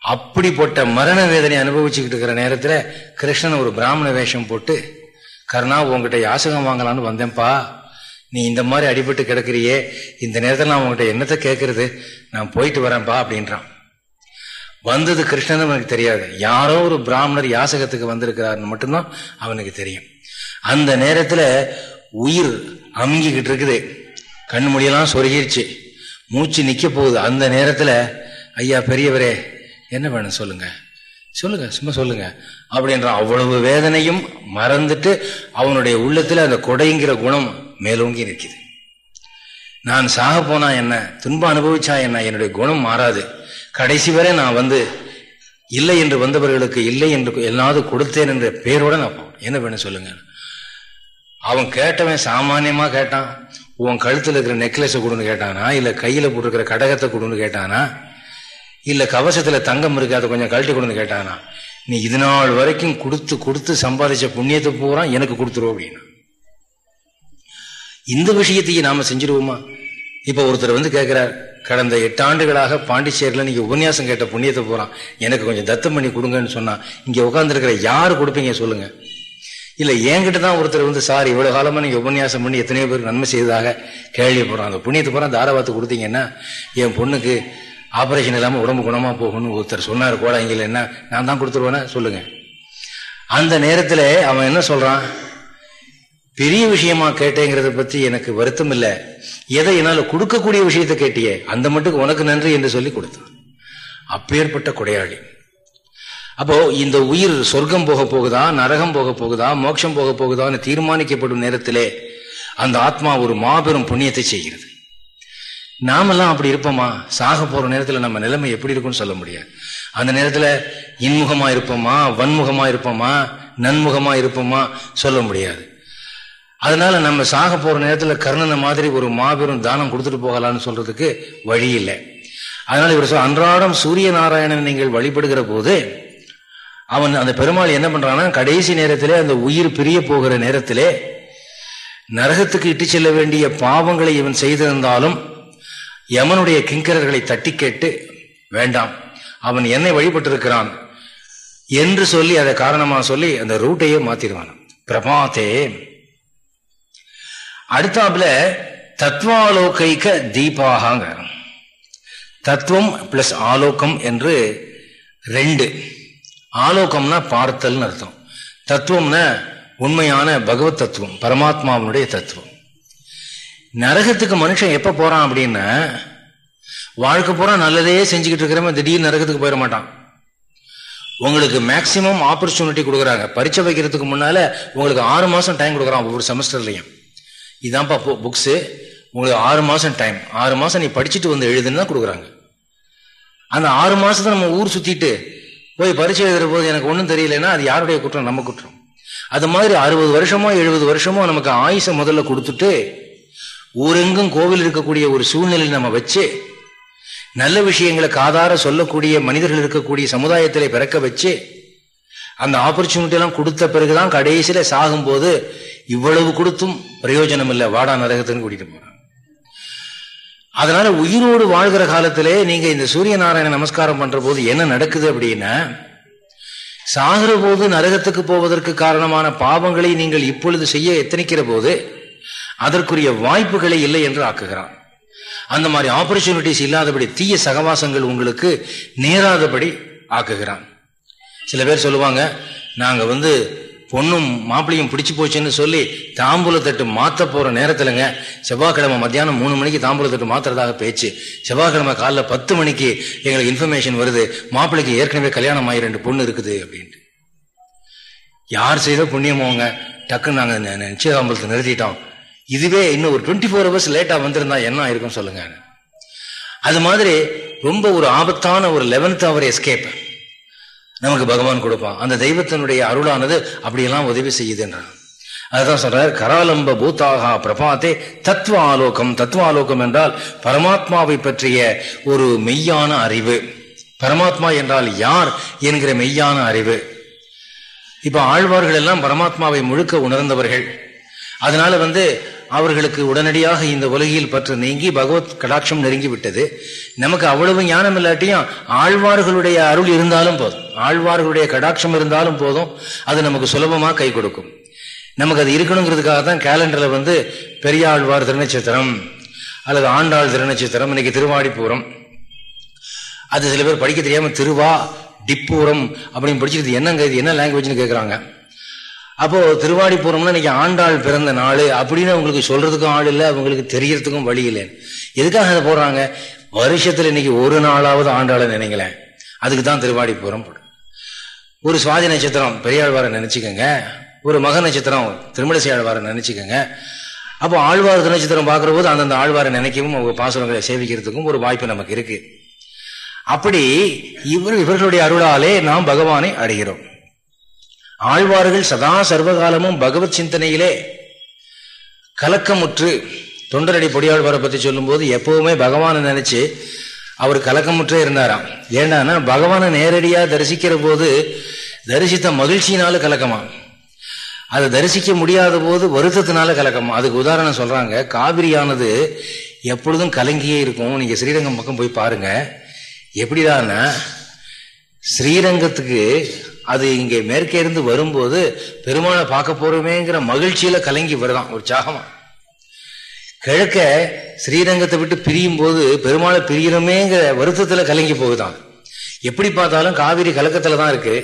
அப்படிப்பட்ட மரண வேதனை அனுபவிச்சுக்கிட்டு இருக்கிற நேரத்தில் கிருஷ்ணன் ஒரு பிராமண வேஷம் போட்டு கருணா உங்ககிட்ட யாசகம் வாங்கலான்னு வந்தேன்ப்பா. நீ இந்த மாதிரி அடிபட்டு கிடக்கிறியே. இந்த நேரத்தில் நான் உங்ககிட்ட என்னத்தை கேட்கறது நான் போயிட்டு வரேன்ப்பா அப்படின்றான். வந்தது கிருஷ்ணன் அவனுக்கு தெரியாது. யாரோ ஒரு பிராமணர் யாசகத்துக்கு வந்திருக்கிறாருன்னு மட்டும்தான் அவனுக்கு தெரியும். அந்த நேரத்தில் உயிர் அமுங்கிக்கிட்டு இருக்குது. கண் முடியெல்லாம் சொருகிருச்சு. மூச்சு நிக்க போகுது. அந்த நேரத்துல ஐயா பெரியவரே என்ன வேணும் சொல்லுங்க. சொல்லுங்க சும்மா சொல்லுங்க. அப்படின்ற அவ்வளவு வேதனையும் மறந்துட்டு அவனுடைய உள்ளத்துல அந்த கொடைங்கிற குணம் மேலோங்கி நிற்கிது. நான் சாக போனா என்ன? துன்பம் அனுபவிச்சா என்ன? என்னுடைய குணம் மாறாது. கடைசி வரை நான் வந்து இல்லை என்று வந்தவர்களுக்கு இல்லை என்று எல்லாவது கொடுத்தேன் என்ற பேரோட நான் என்ன வேணும் சொல்லுங்க. அவன் கேட்டவன் சாமானியமா கேட்டான். உன் கழுத்துல இருக்கிற நெக்லஸை கொடுன்னு கேட்டானா? இல்ல கையில போட்டுருக்கிற கடகத்தை கொடுன்னு கேட்டானா? இல்ல கவசத்துல தங்கம் இருக்கு அதை கொஞ்சம் கழட்டி கொடுன்னு கேட்டானா? நீ இது நாள் வரைக்கும் கொடுத்து கொடுத்து சம்பாதிச்ச புண்ணியத்தை பூரா எனக்கு கொடுத்துருவோம் அப்படின்னா. இந்த விஷயத்தையும் நாம செஞ்சிருவோமா? இப்ப ஒருத்தர் வந்து கேட்கிறார் கடந்த எட்டு ஆண்டுகளாக பாண்டிச்சேரியில் நீங்க உபன்யாசம் கேட்ட புண்ணியத்தை போறான் எனக்கு கொஞ்சம் தத்தம் பண்ணி கொடுங்கன்னு சொன்னா இங்க உட்காந்துருக்கிற யாரு கொடுப்பீங்க சொல்லுங்க. இல்லை என்கிட்ட தான் ஒருத்தர் வந்து சார் இவ்வளோ காலமாக நீங்கள் உபன்யாசம் பண்ணி எத்தனையோ பேர் நன்மை செய்ததாக கேள்விப்படுறோம் அந்த புண்ணியத்தை போற தாராவாத்து கொடுத்தீங்கன்னா என் பொண்ணுக்கு ஆப்ரேஷன் இல்லாமல் உடம்பு குணமாக போகணும்னு ஒருத்தர் சொன்னார் இங்க என்ன? நான் தான் கொடுத்துருவேன்னா சொல்லுங்க. அந்த நேரத்தில் அவன் என்ன சொல்கிறான் பெரிய விஷயமா கேட்டேங்கிறத பற்றி எனக்கு வருத்தம் இல்லை. எதை என்னால் கொடுக்கக்கூடிய விஷயத்த கேட்டியே அந்த மட்டுக்கு உனக்கு நன்றி என்று சொல்லி கொடுத்தான். அப்பேற்பட்ட கொடையாளி. அப்போ இந்த உயிர் சொர்க்கம் போக போகுதா நரகம் போக போகுதா மோட்சம் போக போகுதான்னு தீர்மானிக்கப்படும் நேரத்திலே அந்த ஆத்மா ஒரு மாபெரும் புண்ணியத்தை செய்கிறது. நாமெல்லாம் அப்படி இருப்போமா? சாக போற நேரத்துல நம்ம நிலைமை எப்படி இருக்கும்னு சொல்ல முடியாது. அந்த நேரத்துல இன்முகமா இருப்போமா வன்முகமா இருப்போமா நன்முகமா இருப்போமா சொல்ல முடியாது. அதனால நம்ம சாக போற நேரத்துல கர்ணனை மாதிரி ஒரு மாபெரும் தானம் கொடுத்துட்டு போகலான்னு சொல்றதுக்கு வழி இல்லை. அதனால இவர் சொல் அன்றாடம் சூரிய நாராயணன் நீங்கள் வழிபடுகிற போது அவன் அந்த பெருமாள் என்ன பண்றான்னா கடைசி நேரத்திலே அந்த உயிர் பிரிய போகிற நேரத்திலே நரகத்துக்கு இட்டு செல்ல வேண்டிய பாவங்களை இவன் செய்திருந்தாலும் யமனுடைய கிங்கரர்களை தட்டி கேட்டு வேண்டாம் அவன் என்னை வழிபட்டிருக்கிறான் என்று சொல்லி அதை காரணமா சொல்லி அந்த ரூட்டையே மாத்திடுவான். பிரபாத்தே அடுத்தாப்புல தத்வாலோகைக்க தீபாகாங்க தத்துவம் பிளஸ் ஆலோகம் என்று ரெண்டு. ஆலோகம்னா பார்த்தல்னு அர்த்தம். தத்துவம்னா உண்மையான பகவத் தத்துவம் பரமாத்மாவனுடைய தத்துவம். நரகத்துக்கு மனுஷன் எப்ப போறான் அப்படின்னா வாழ்க்கை பூரா நல்லதே செஞ்சுக்கிட்டு இருக்கிறவன் திடீர்னு நரகத்துக்கு போயிட மாட்டான். உங்களுக்கு மேக்சிமம் ஆப்பர்ச்சுனிட்டி கொடுக்குறாங்க. பரீட்சை வைக்கிறதுக்கு முன்னால உங்களுக்கு ஆறு மாசம் டைம் கொடுக்குறான் ஒவ்வொரு செமஸ்டர்லையும். இதான்ப்பா புக்ஸு உங்களுக்கு ஆறு மாதம் டைம் ஆறு மாதம் நீ படிச்சுட்டு வந்து எழுதுன்னு தான் கொடுக்குறாங்க. அந்த ஆறு மாசத்துல நம்ம ஊர் சுத்திட்டு போய் பரிச்சை எழுதுற போது எனக்கு ஒன்றும் தெரியலன்னா அது யாருடைய குற்றம்? நம்ம குற்றம். அது மாதிரி அறுபது வருஷமோ எழுபது வருஷமோ நமக்கு ஆயுச முதல்ல கொடுத்துட்டு ஊரெங்கும் கோவில் இருக்கக்கூடிய ஒரு சூழ்நிலை நம்ம வச்சு நல்ல விஷயங்களை காதார சொல்லக்கூடிய மனிதர்கள் இருக்கக்கூடிய சமுதாயத்திலே பிறக்க வச்சு அந்த ஆப்பர்ச்சுனிட்டிலாம் கொடுத்த பிறகுதான் கடைசியில சாகும்போது இவ்வளவு கொடுத்தும் பிரயோஜனம் இல்லை. வாடா நரகத்துன்னு கூட்டிட்டு போறாங்க அதனால உயிரோடு வாழ்கிற காலத்திலே நீங்க இந்த சூரிய நாராயண நமஸ்காரம் பண்ற போது என்ன நடக்குது அப்படின்னா சாகிற போது நரகத்துக்கு போவதற்கு காரணமான பாவங்களை நீங்கள் இப்பொழுது செய்ய எத்தனிக்கிற போது அதற்குரிய வாய்ப்புகளை இல்லை என்று ஆக்குகிறான். அந்த மாதிரி ஆப்பர்ச்சுனிட்டிஸ் இல்லாதபடி தீய சகவாசங்கள் உங்களுக்கு நேராதபடி ஆக்குகிறான். சில பேர் சொல்லுவாங்க நாங்க வந்து பொண்ணும் மாப்பிளையும் பிடிச்சு போச்சுன்னு சொல்லி தாம்பூல தட்டு மாத்த போற நேரத்துலங்க செவ்வாய்க்கிழமை மத்தியானம் மூணு மணிக்கு தாம்பூல தட்டு மாத்துறதாக பேச்சு. செவ்வாய்க்கிழமை காலைல பத்து மணிக்கு எங்களுக்கு இன்ஃபர்மேஷன் வருது. மாப்பிள்ளைக்கு ஏற்கனவே கல்யாணம் ஆகி ரெண்டு பொண்ணு இருக்குது அப்படின்ட்டு. யார் செய்த புண்ணியமோங்க டக்குன்னு நாங்கள் நிச்சயதாம்பலத்தை நிறுத்திட்டோம். இதுவே இன்னும் ஒரு டுவெண்ட்டி ஃபோர் ஹவர்ஸ் லேட்டாக வந்திருந்தா என்ன ஆயிருக்கும் சொல்லுங்க. அது மாதிரி ரொம்ப ஒரு ஆபத்தான ஒரு லெவன்த் அவர் எஸ்கேப் நமக்கு பகவான் கொடுப்பான். அந்த தெய்வத்தினுடைய அருளானது அப்படியெல்லாம் உதவி செய்யுதுன்றான். அதுதான் சொல்றார் கராலம்ப பூத்தாகா பிரபாத்தே தத்துவ ஆலோகம் தத்துவ ஆலோகம் என்றால் பரமாத்மாவை பற்றிய ஒரு மெய்யான அறிவு. பரமாத்மா என்றால் யார் என்கிற மெய்யான அறிவு. இப்ப ஆழ்வார்கள் எல்லாம் பரமாத்மாவை முழுக்க உணர்ந்தவர்கள். அதனால வந்து அவர்களுக்கு உடனடியாக இந்த உலகில் பற்று நீங்கி பகவத் கடாட்சம் நெருங்கி விட்டது. நமக்கு அவ்வளவு ஞானம் இல்லாட்டியும் ஆழ்வார்களுடைய அருள் இருந்தாலும் போதும். ஆழ்வார்களுடைய கடாட்சம் இருந்தாலும் போதும். அது நமக்கு சுலபமா கை கொடுக்கும். நமக்கு அது இருக்கணுங்கிறதுக்காக தான் கேலண்டர்ல வந்து பெரியாழ்வார் திருநட்சத்திரம் அல்லது ஆண்டாள் திருநட்சத்திரம் இன்னைக்கு திருவாடிப்பூரம். அது சில பேர் படிக்க தெரியாம திருவா டிப்பூரம் அப்படின்னு படிச்சுக்கிறது என்னங்க இது என்ன லாங்குவேஜ்னு கேட்குறாங்க அப்போ திருவாடிபுரம்னா இன்னைக்கு ஆண்டாள் பிறந்த நாள் அப்படின்னு அவங்களுக்கு சொல்றதுக்கும் ஆள் இல்லை அவங்களுக்கு தெரியறதுக்கும் வழி இல்லை. எதுக்காக அதை போடுறாங்க? வருஷத்துல இன்னைக்கு ஒரு நாளாவது ஆண்டாளை நினைங்களேன். அதுக்கு தான் திருவாடிபுரம் ஒரு சுவாதி நட்சத்திரம் பெரியாழ்வாரை நினைச்சுக்கோங்க. ஒரு மக நட்சத்திரம் திருமலசி ஆழ்வாரை நினைச்சுக்கோங்க. அப்போ ஆழ்வார் நட்சத்திரம் பார்க்குற போது அந்தந்த ஆழ்வாரை நினைக்கவும் அவங்க பாசுரங்களை சேவிக்கிறதுக்கும் ஒரு வாய்ப்பு நமக்கு இருக்கு. அப்படி இவர் இவர்களுடைய அருளாலே நாம் பகவானை அடைகிறோம் ஆழ்வார்கள் சதா சர்வகாலமும் பகவத் சிந்தனையிலே கலக்கமுற்று தொண்டரடி பொடியாழ்வாரை பற்றி சொல்லும்போது எப்பவுமே பகவானை நினைச்சு அவர் கலக்கமுற்றே இருந்தாராம். ஏண்டானா பகவானை நேரடியாக தரிசிக்கிற போது தரிசித்த மகிழ்ச்சியினால கலக்கமா? அதை தரிசிக்க முடியாத போது வருத்தத்தினால கலக்கமா? அதுக்கு உதாரணம் சொல்றாங்க காவிரியானது எப்பொழுதும் கலங்கியே இருக்கும். நீங்க ஸ்ரீரங்கம் பக்கம் போய் பாருங்க. எப்படிதான்னா ஸ்ரீரங்கத்துக்கு அது இங்கே மேற்கே இருந்து வரும்போது பெருமாளை பார்க்க போறோமேங்கிற மகிழ்ச்சியில கலங்கி வருதான் உற்சாகமா கிழக்க ஸ்ரீரங்கத்தை விட்டு பிரியும் போது பெருமாளை பிரியணுமேங்கிற வருத்தத்துல கலங்கி போகுதான். எப்படி பார்த்தாலும் காவிரி கலக்கத்துல தான் இருக்கு.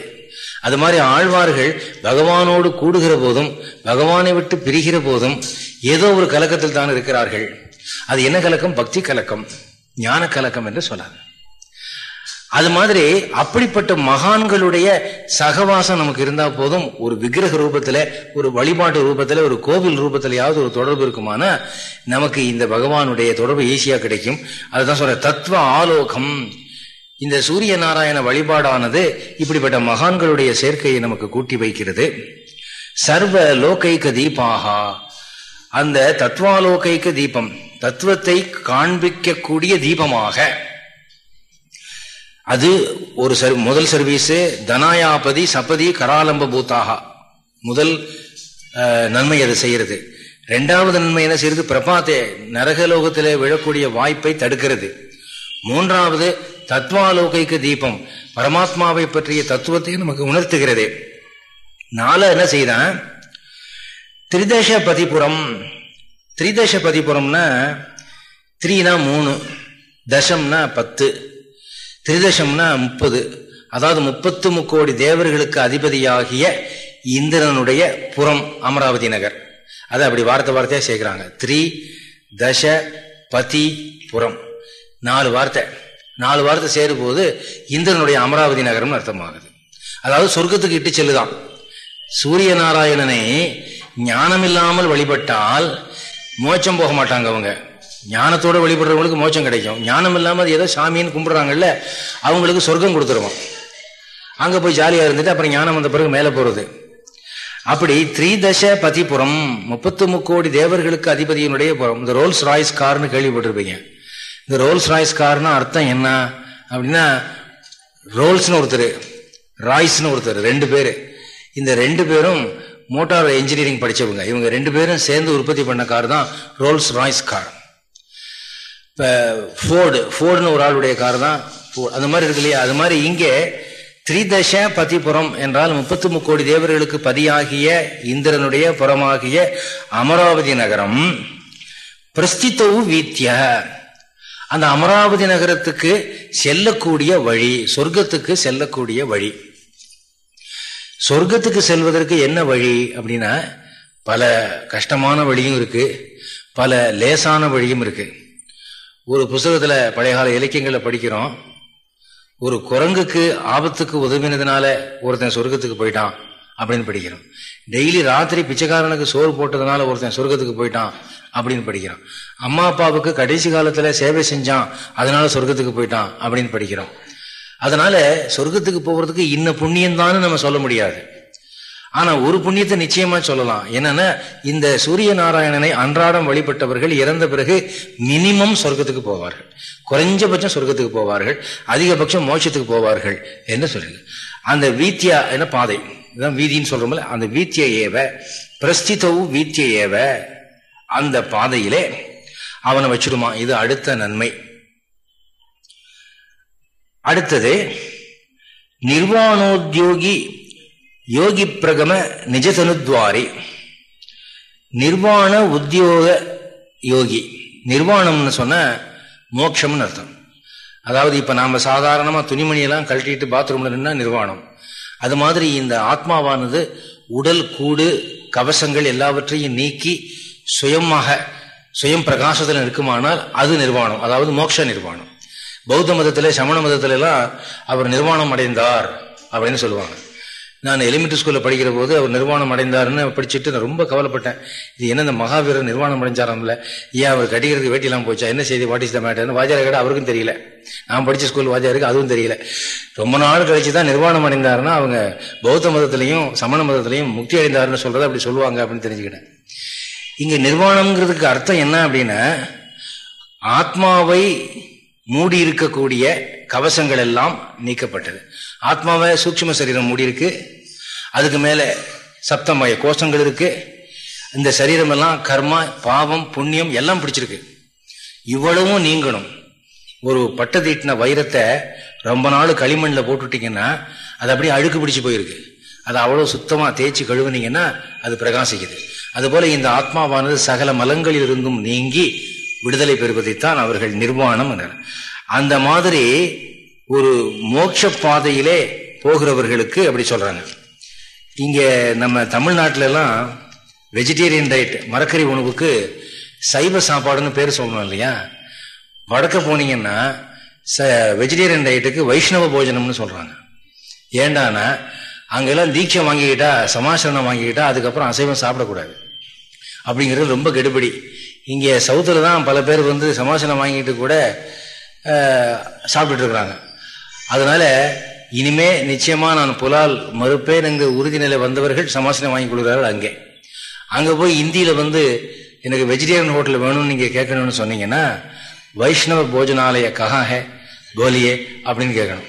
அது மாதிரி ஆழ்வார்கள் பகவானோடு கூடுகிற போதும் பகவானை விட்டு பிரிகிற போதும் ஏதோ ஒரு கலக்கத்தில் தான் இருக்கிறார்கள். அது என்ன கலக்கம்? பக்தி கலக்கம். ஞான கலக்கம் என்று சொல்லாங்க அது மாதிரி அப்படிப்பட்ட மகான்களுடைய சகவாசம் நமக்கு இருந்தா போதும். ஒரு விக்கிரக ரூபத்துல ஒரு வழிபாட்டு ரூபத்துல ஒரு கோவில் ரூபத்திலேயாவது ஒரு தொடர்பு இருக்குமானா நமக்கு இந்த பகவானுடைய தொடர்பு ஈஸியா கிடைக்கும். அதுதான் சொல்ற தத்துவ ஆலோகம். இந்த சூரிய நாராயண வழிபாடானது இப்படிப்பட்ட மகான்களுடைய சேர்க்கையை நமக்கு கூட்டி வைக்கிறது. சர்வ லோகைக்க தீபாகா. அந்த தத்துவாலோகைக்க தீபம் தத்துவத்தை காண்பிக்கக்கூடிய தீபமாக. அது ஒரு சர் முதல் சர்வீஸு தனாயாபதி சபதி கராலம்ப பூத்தாக. முதல் நன்மை அதை செய்யறது. ரெண்டாவது நன்மை என்ன செய்யறது? பிரபாத்தே நரகலோகத்தில் விழக்கூடிய வாய்ப்பை தடுக்கிறது. மூன்றாவது தத்வாலோகைக்கு தீபம். பரமாத்மாவை பற்றிய தத்துவத்தை நமக்கு உணர்த்துகிறது. நாலு என்ன செய்தான் திரிதேச பதிபுரம் திரிதேச பதிபுரம்னா த்ரீனா மூணு தசம்னா பத்து. திரிதசம்னா முப்பது. அதாவது முப்பத்து முக்கோடி தேவர்களுக்கு அதிபதியாகிய இந்திரனுடைய புறம் அமராவதி நகர். அதை அப்படி வார்த்தை வார்த்தையாக சேர்க்கிறாங்க. த்ரீ தச பதி புறம். நாலு வார்த்தை. நாலு வார்த்தை சேரும் போது இந்திரனுடைய அமராவதி நகரம்னு அர்த்தமாகுது. அதாவது சொர்க்கத்துக்கு இட்டு செல்லுதான். சூரிய நாராயணனை ஞானம் இல்லாமல் வழிபட்டால் மோச்சம் போக மாட்டாங்க அவங்க. ஞானத்தோட வழிபடுறவங்களுக்கு மோச்சம் கிடைக்கும். ஞானம் இல்லாமல் அது ஏதோ சாமின்னு கும்பிடுறாங்கல்ல அவங்களுக்கு சொர்க்கம் கொடுத்துருவோம். அங்கே போய் ஜாலியாக இருந்துட்டு அப்புறம் ஞானம் வந்த பிறகு மேலே போகிறது அப்படி த்ரீதச பதிபுரம் முப்பத்து முக்கோடி தேவர்களுக்கு அதிபதியினுடைய புறம். இந்த ரோல்ஸ் ராய்ஸ் கார்னு கேள்விப்பட்டிருப்பீங்க. இந்த ரோல்ஸ் ராய்ஸ் கார்னா அர்த்தம் என்ன? அப்படின்னா ரோல்ஸ்னு ஒருத்தர் ராய்ஸ்னு ஒருத்தர் ரெண்டு பேர். இந்த ரெண்டு பேரும் மோட்டார் இன்ஜினியரிங் படித்தவங்க இவங்க ரெண்டு பேரும் சேர்ந்து உற்பத்தி பண்ண கார் தான் ரோல்ஸ் ராய்ஸ் கார் இப்போ ஃபோர்டு ஃபோர்டுன்னு ஒரு ஆளுடைய கார் தான். அந்த மாதிரி இருக்கு இல்லையா? அது மாதிரி இங்கே திரிதச பதிபுரம் என்றால் முப்பத்து முக்கோடி தேவர்களுக்கு பதியாகிய இந்திரனுடைய புறமாகிய அமராவதி நகரம் பிரஸ்தித்தவு வீத்திய. அந்த அமராவதி நகரத்துக்கு செல்லக்கூடிய வழி சொர்க்கத்துக்கு செல்லக்கூடிய வழி. சொர்க்கத்துக்கு செல்வதற்கு என்ன வழி அப்படின்னா பல கஷ்டமான வழியும் இருக்கு. பல லேசான வழியும் இருக்குது ஒரு புஸ்தகத்தில் பழைய கால இலக்கியங்களை படிக்கிறோம். ஒரு குரங்குக்கு ஆபத்துக்கு உதவினதுனால ஒருத்தன் சொர்க்கத்துக்கு போயிட்டான் அப்படின்னு படிக்கிறோம். டெய்லி ராத்திரி பிச்சைக்காரனுக்கு சோறு போட்டதுனால ஒருத்தன் சொர்க்கத்துக்கு போயிட்டான் அப்படின்னு படிக்கிறோம். அம்மா அப்பாவுக்கு கடைசி காலத்துல சேவை செஞ்சான் அதனால சொர்க்கத்துக்கு போயிட்டான் அப்படின்னு படிக்கிறோம். அதனால சொர்க்கத்துக்கு போகிறதுக்கு இன்ன புண்ணியம் தான் நம்ம சொல்ல முடியாது. ஆனா ஒரு புண்ணியத்தை நிச்சயமா சொல்லலாம். என்னன்னா இந்த சூரிய நாராயணனை அன்றாடம் வழிபட்டவர்கள் இறந்த பிறகு மினிமம் சொர்க்கத்துக்கு போவார்கள். குறைஞ்சபட்சம் சொர்க்கத்துக்கு போவார்கள். அதிகபட்சம் மோட்சத்துக்கு போவார்கள் என்று சொல்லுங்க. அந்த வீத்தியா என்ன பாதை? இதுதான் வீதின்னு சொல்றோம்ல. அந்த வீத்திய ஏவ பிரஸ்திதவு வீத்திய ஏவ அந்த பாதையிலே அவனை வச்சிருமா இது அடுத்த நன்மை. அடுத்தது நிர்வாணோத்யோகி யோகி பிரகம நிஜதனுத்வாரி நிர்வாண உத்தியோக யோகி. நிர்வாணம்னு சொன்ன மோட்சம்னு அர்த்தம். அதாவது இப்போ நாம் சாதாரணமாக துணிமணியெல்லாம் கழட்டிட்டு பாத்ரூமில் நின்னா நிர்வாணம். அது மாதிரி இந்த ஆத்மாவானது உடல் கூடு கவசங்கள் எல்லாவற்றையும் நீக்கி சுயமாக சுயம் பிரகாசத்தில் இருக்குமானால் அது நிர்வாணம். அதாவது மோட்ச நிர்வாணம். பௌத்த மதத்தில் சமண மதத்திலலாம் அவர் நிர்வாணம் அடைந்தார் அப்படின்னு சொல்லுவாங்க. நான் எலிமெண்ட்ரி ஸ்கூலில் படிக்கிற போது அவர் நிர்வாணம் அடைந்தாருன்னு படிச்சுட்டு நான் ரொம்ப கவலைப்பட்டேன். இது என்ன இந்த மகாவீரர் நிர்வாணம் அடைஞ்சாராம்ல? ஏன் அவர் கடிக்கிறதுக்கு வேட்டிலாம் போச்சா? என்ன செய்தி? வாட் இஸ் த மேட்டர்னு வாஜார கடை அவருக்கும் தெரியல. நான் படித்த ஸ்கூல் வாஜாருக்கு அதுவும் தெரியல. ரொம்ப நாள் கழிச்சு தான் நிர்வாணம் அடைந்தாருன்னா அவங்க பௌத்த மதத்திலையும் சமண மதத்திலையும் முக்தி அடைந்தாருன்னு சொல்றதை அப்படி சொல்லுவாங்க அப்படின்னு தெரிஞ்சுக்கிட்டேன். இங்க நிர்வாணம்ங்கிறதுக்கு அர்த்தம் என்ன அப்படின்னா ஆத்மாவை மூடி இருக்கக்கூடிய கவசங்கள் எல்லாம் நீக்கப்பட்டது. ஆத்மாவை சூட்சும சரீரம் மூடி இருக்கு அதுக்கு மேலே சப்தமய கோஷங்கள் இருக்கு. இந்த சரீரம் எல்லாம் கர்மா பாவம் புண்ணியம் எல்லாம் பிடிச்சிருக்கு. இவ்வளவும் நீங்கணும். ஒரு பட்ட தீட்டின வைரத்தை ரொம்ப நாள் களிமண்ணில் போட்டுட்டீங்கன்னா அது அப்படியே அழுக்கு பிடிச்சி போயிருக்கு. அதை அவ்வளோ சுத்தமாக தேய்ச்சி கழுவுனீங்கன்னா அது பிரகாசிக்குது. அதுபோல இந்த ஆத்மாவானது சகல மலங்களில் இருந்தும் நீங்கி விடுதலை பெறுவதைத்தான் அவர்கள் நிர்வாணம் அந்த மாதிரி ஒரு மோட்ச பாதையிலே போகிறவர்களுக்கு அப்படி சொல்றாங்க. இங்க நம்ம தமிழ்நாட்டில எல்லாம் வெஜிடேரியன் டயட் மரக்கறி உணவுக்கு சைவ சாப்பாடுன்னு பேர் சொல்லணும் இல்லையா? வடக்க போனீங்கன்னா ச வெஜிடேரியன் டயட்டுக்கு வைஷ்ணவ போஜனம்னு சொல்றாங்க. ஏண்டானா அங்கெல்லாம் தீட்சை வாங்கிக்கிட்டா சமாசனம் வாங்கிக்கிட்டா அதுக்கப்புறம் அசைவம் சாப்பிடக்கூடாது. அப்படிங்கிறது ரொம்ப கெடுபடி. இங்கே சவுத்தில் தான் பல பேர் வந்து சமாசனம் வாங்கிட்டு கூட சாப்பிட்டுட்டு இருக்கிறாங்க. அதனால இனிமே நிச்சயமா நான் புலால் மறுப்பேன் எங்க உறுதிநிலை வந்தவர்கள் சமாசனம் வாங்கி கொடுக்குறார்கள் அங்கே. அங்கே போய் இந்தியில வந்து எனக்கு வெஜிடேரியன் ஹோட்டல் வேணும்னு நீங்க கேட்கணும்னு சொன்னீங்கன்னா வைஷ்ணவ போஜனாலய கஹா ஹே கோலியே அப்படின்னு கேட்கணும்.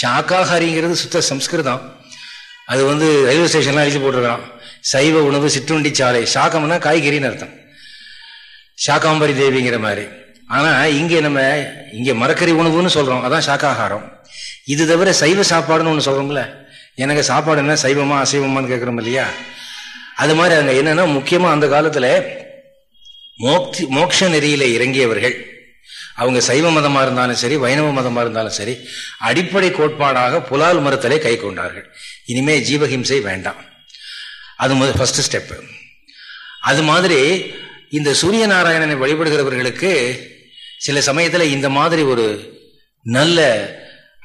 ஷாக்காஹாரிங்கிறது சுத்த சம்ஸ்கிருதம். அது வந்து ரயில்வே ஸ்டேஷன்லாம் எழுதி போட்டிருக்கான் சைவ உணவு சிற்றுண்டி சாலை. சாக்கம்னா காய்கறின்னு அர்த்தம். சாக்காம்பரி தேவிங்கிற மாதிரி. ஆனா இங்க நம்ம இங்க மரக்கறி உணவுன்னு சொல்றோம். அதான் சாக்காகாரம். இது தவிர சைவ சாப்பாடுன்னு ஒன்று சொல்றோம்ல. எனக்கு சாப்பாடு என்ன? சைவமா அசைவமான்னு கேட்கறோம் இல்லையா? அது மாதிரி அங்க என்னன்னா முக்கியமா அந்த காலத்துல மோக்தி மோக்ஷ நெறியில இறங்கியவர்கள். அவங்க சைவ மதமா இருந்தாலும் சரி வைணவ மதமா இருந்தாலும் சரி அடிப்படை கோட்பாடாக புலால் மரத்திலே கை கொண்டார்கள். இனிமே ஜீவஹிம்சை வேண்டாம். அது ஃபர்ஸ்ட் ஸ்டெப் அது மாதிரி இந்த சூரிய நாராயணனை வழிபடுகிறவர்களுக்கு சில சமயத்துல இந்த மாதிரி ஒரு நல்ல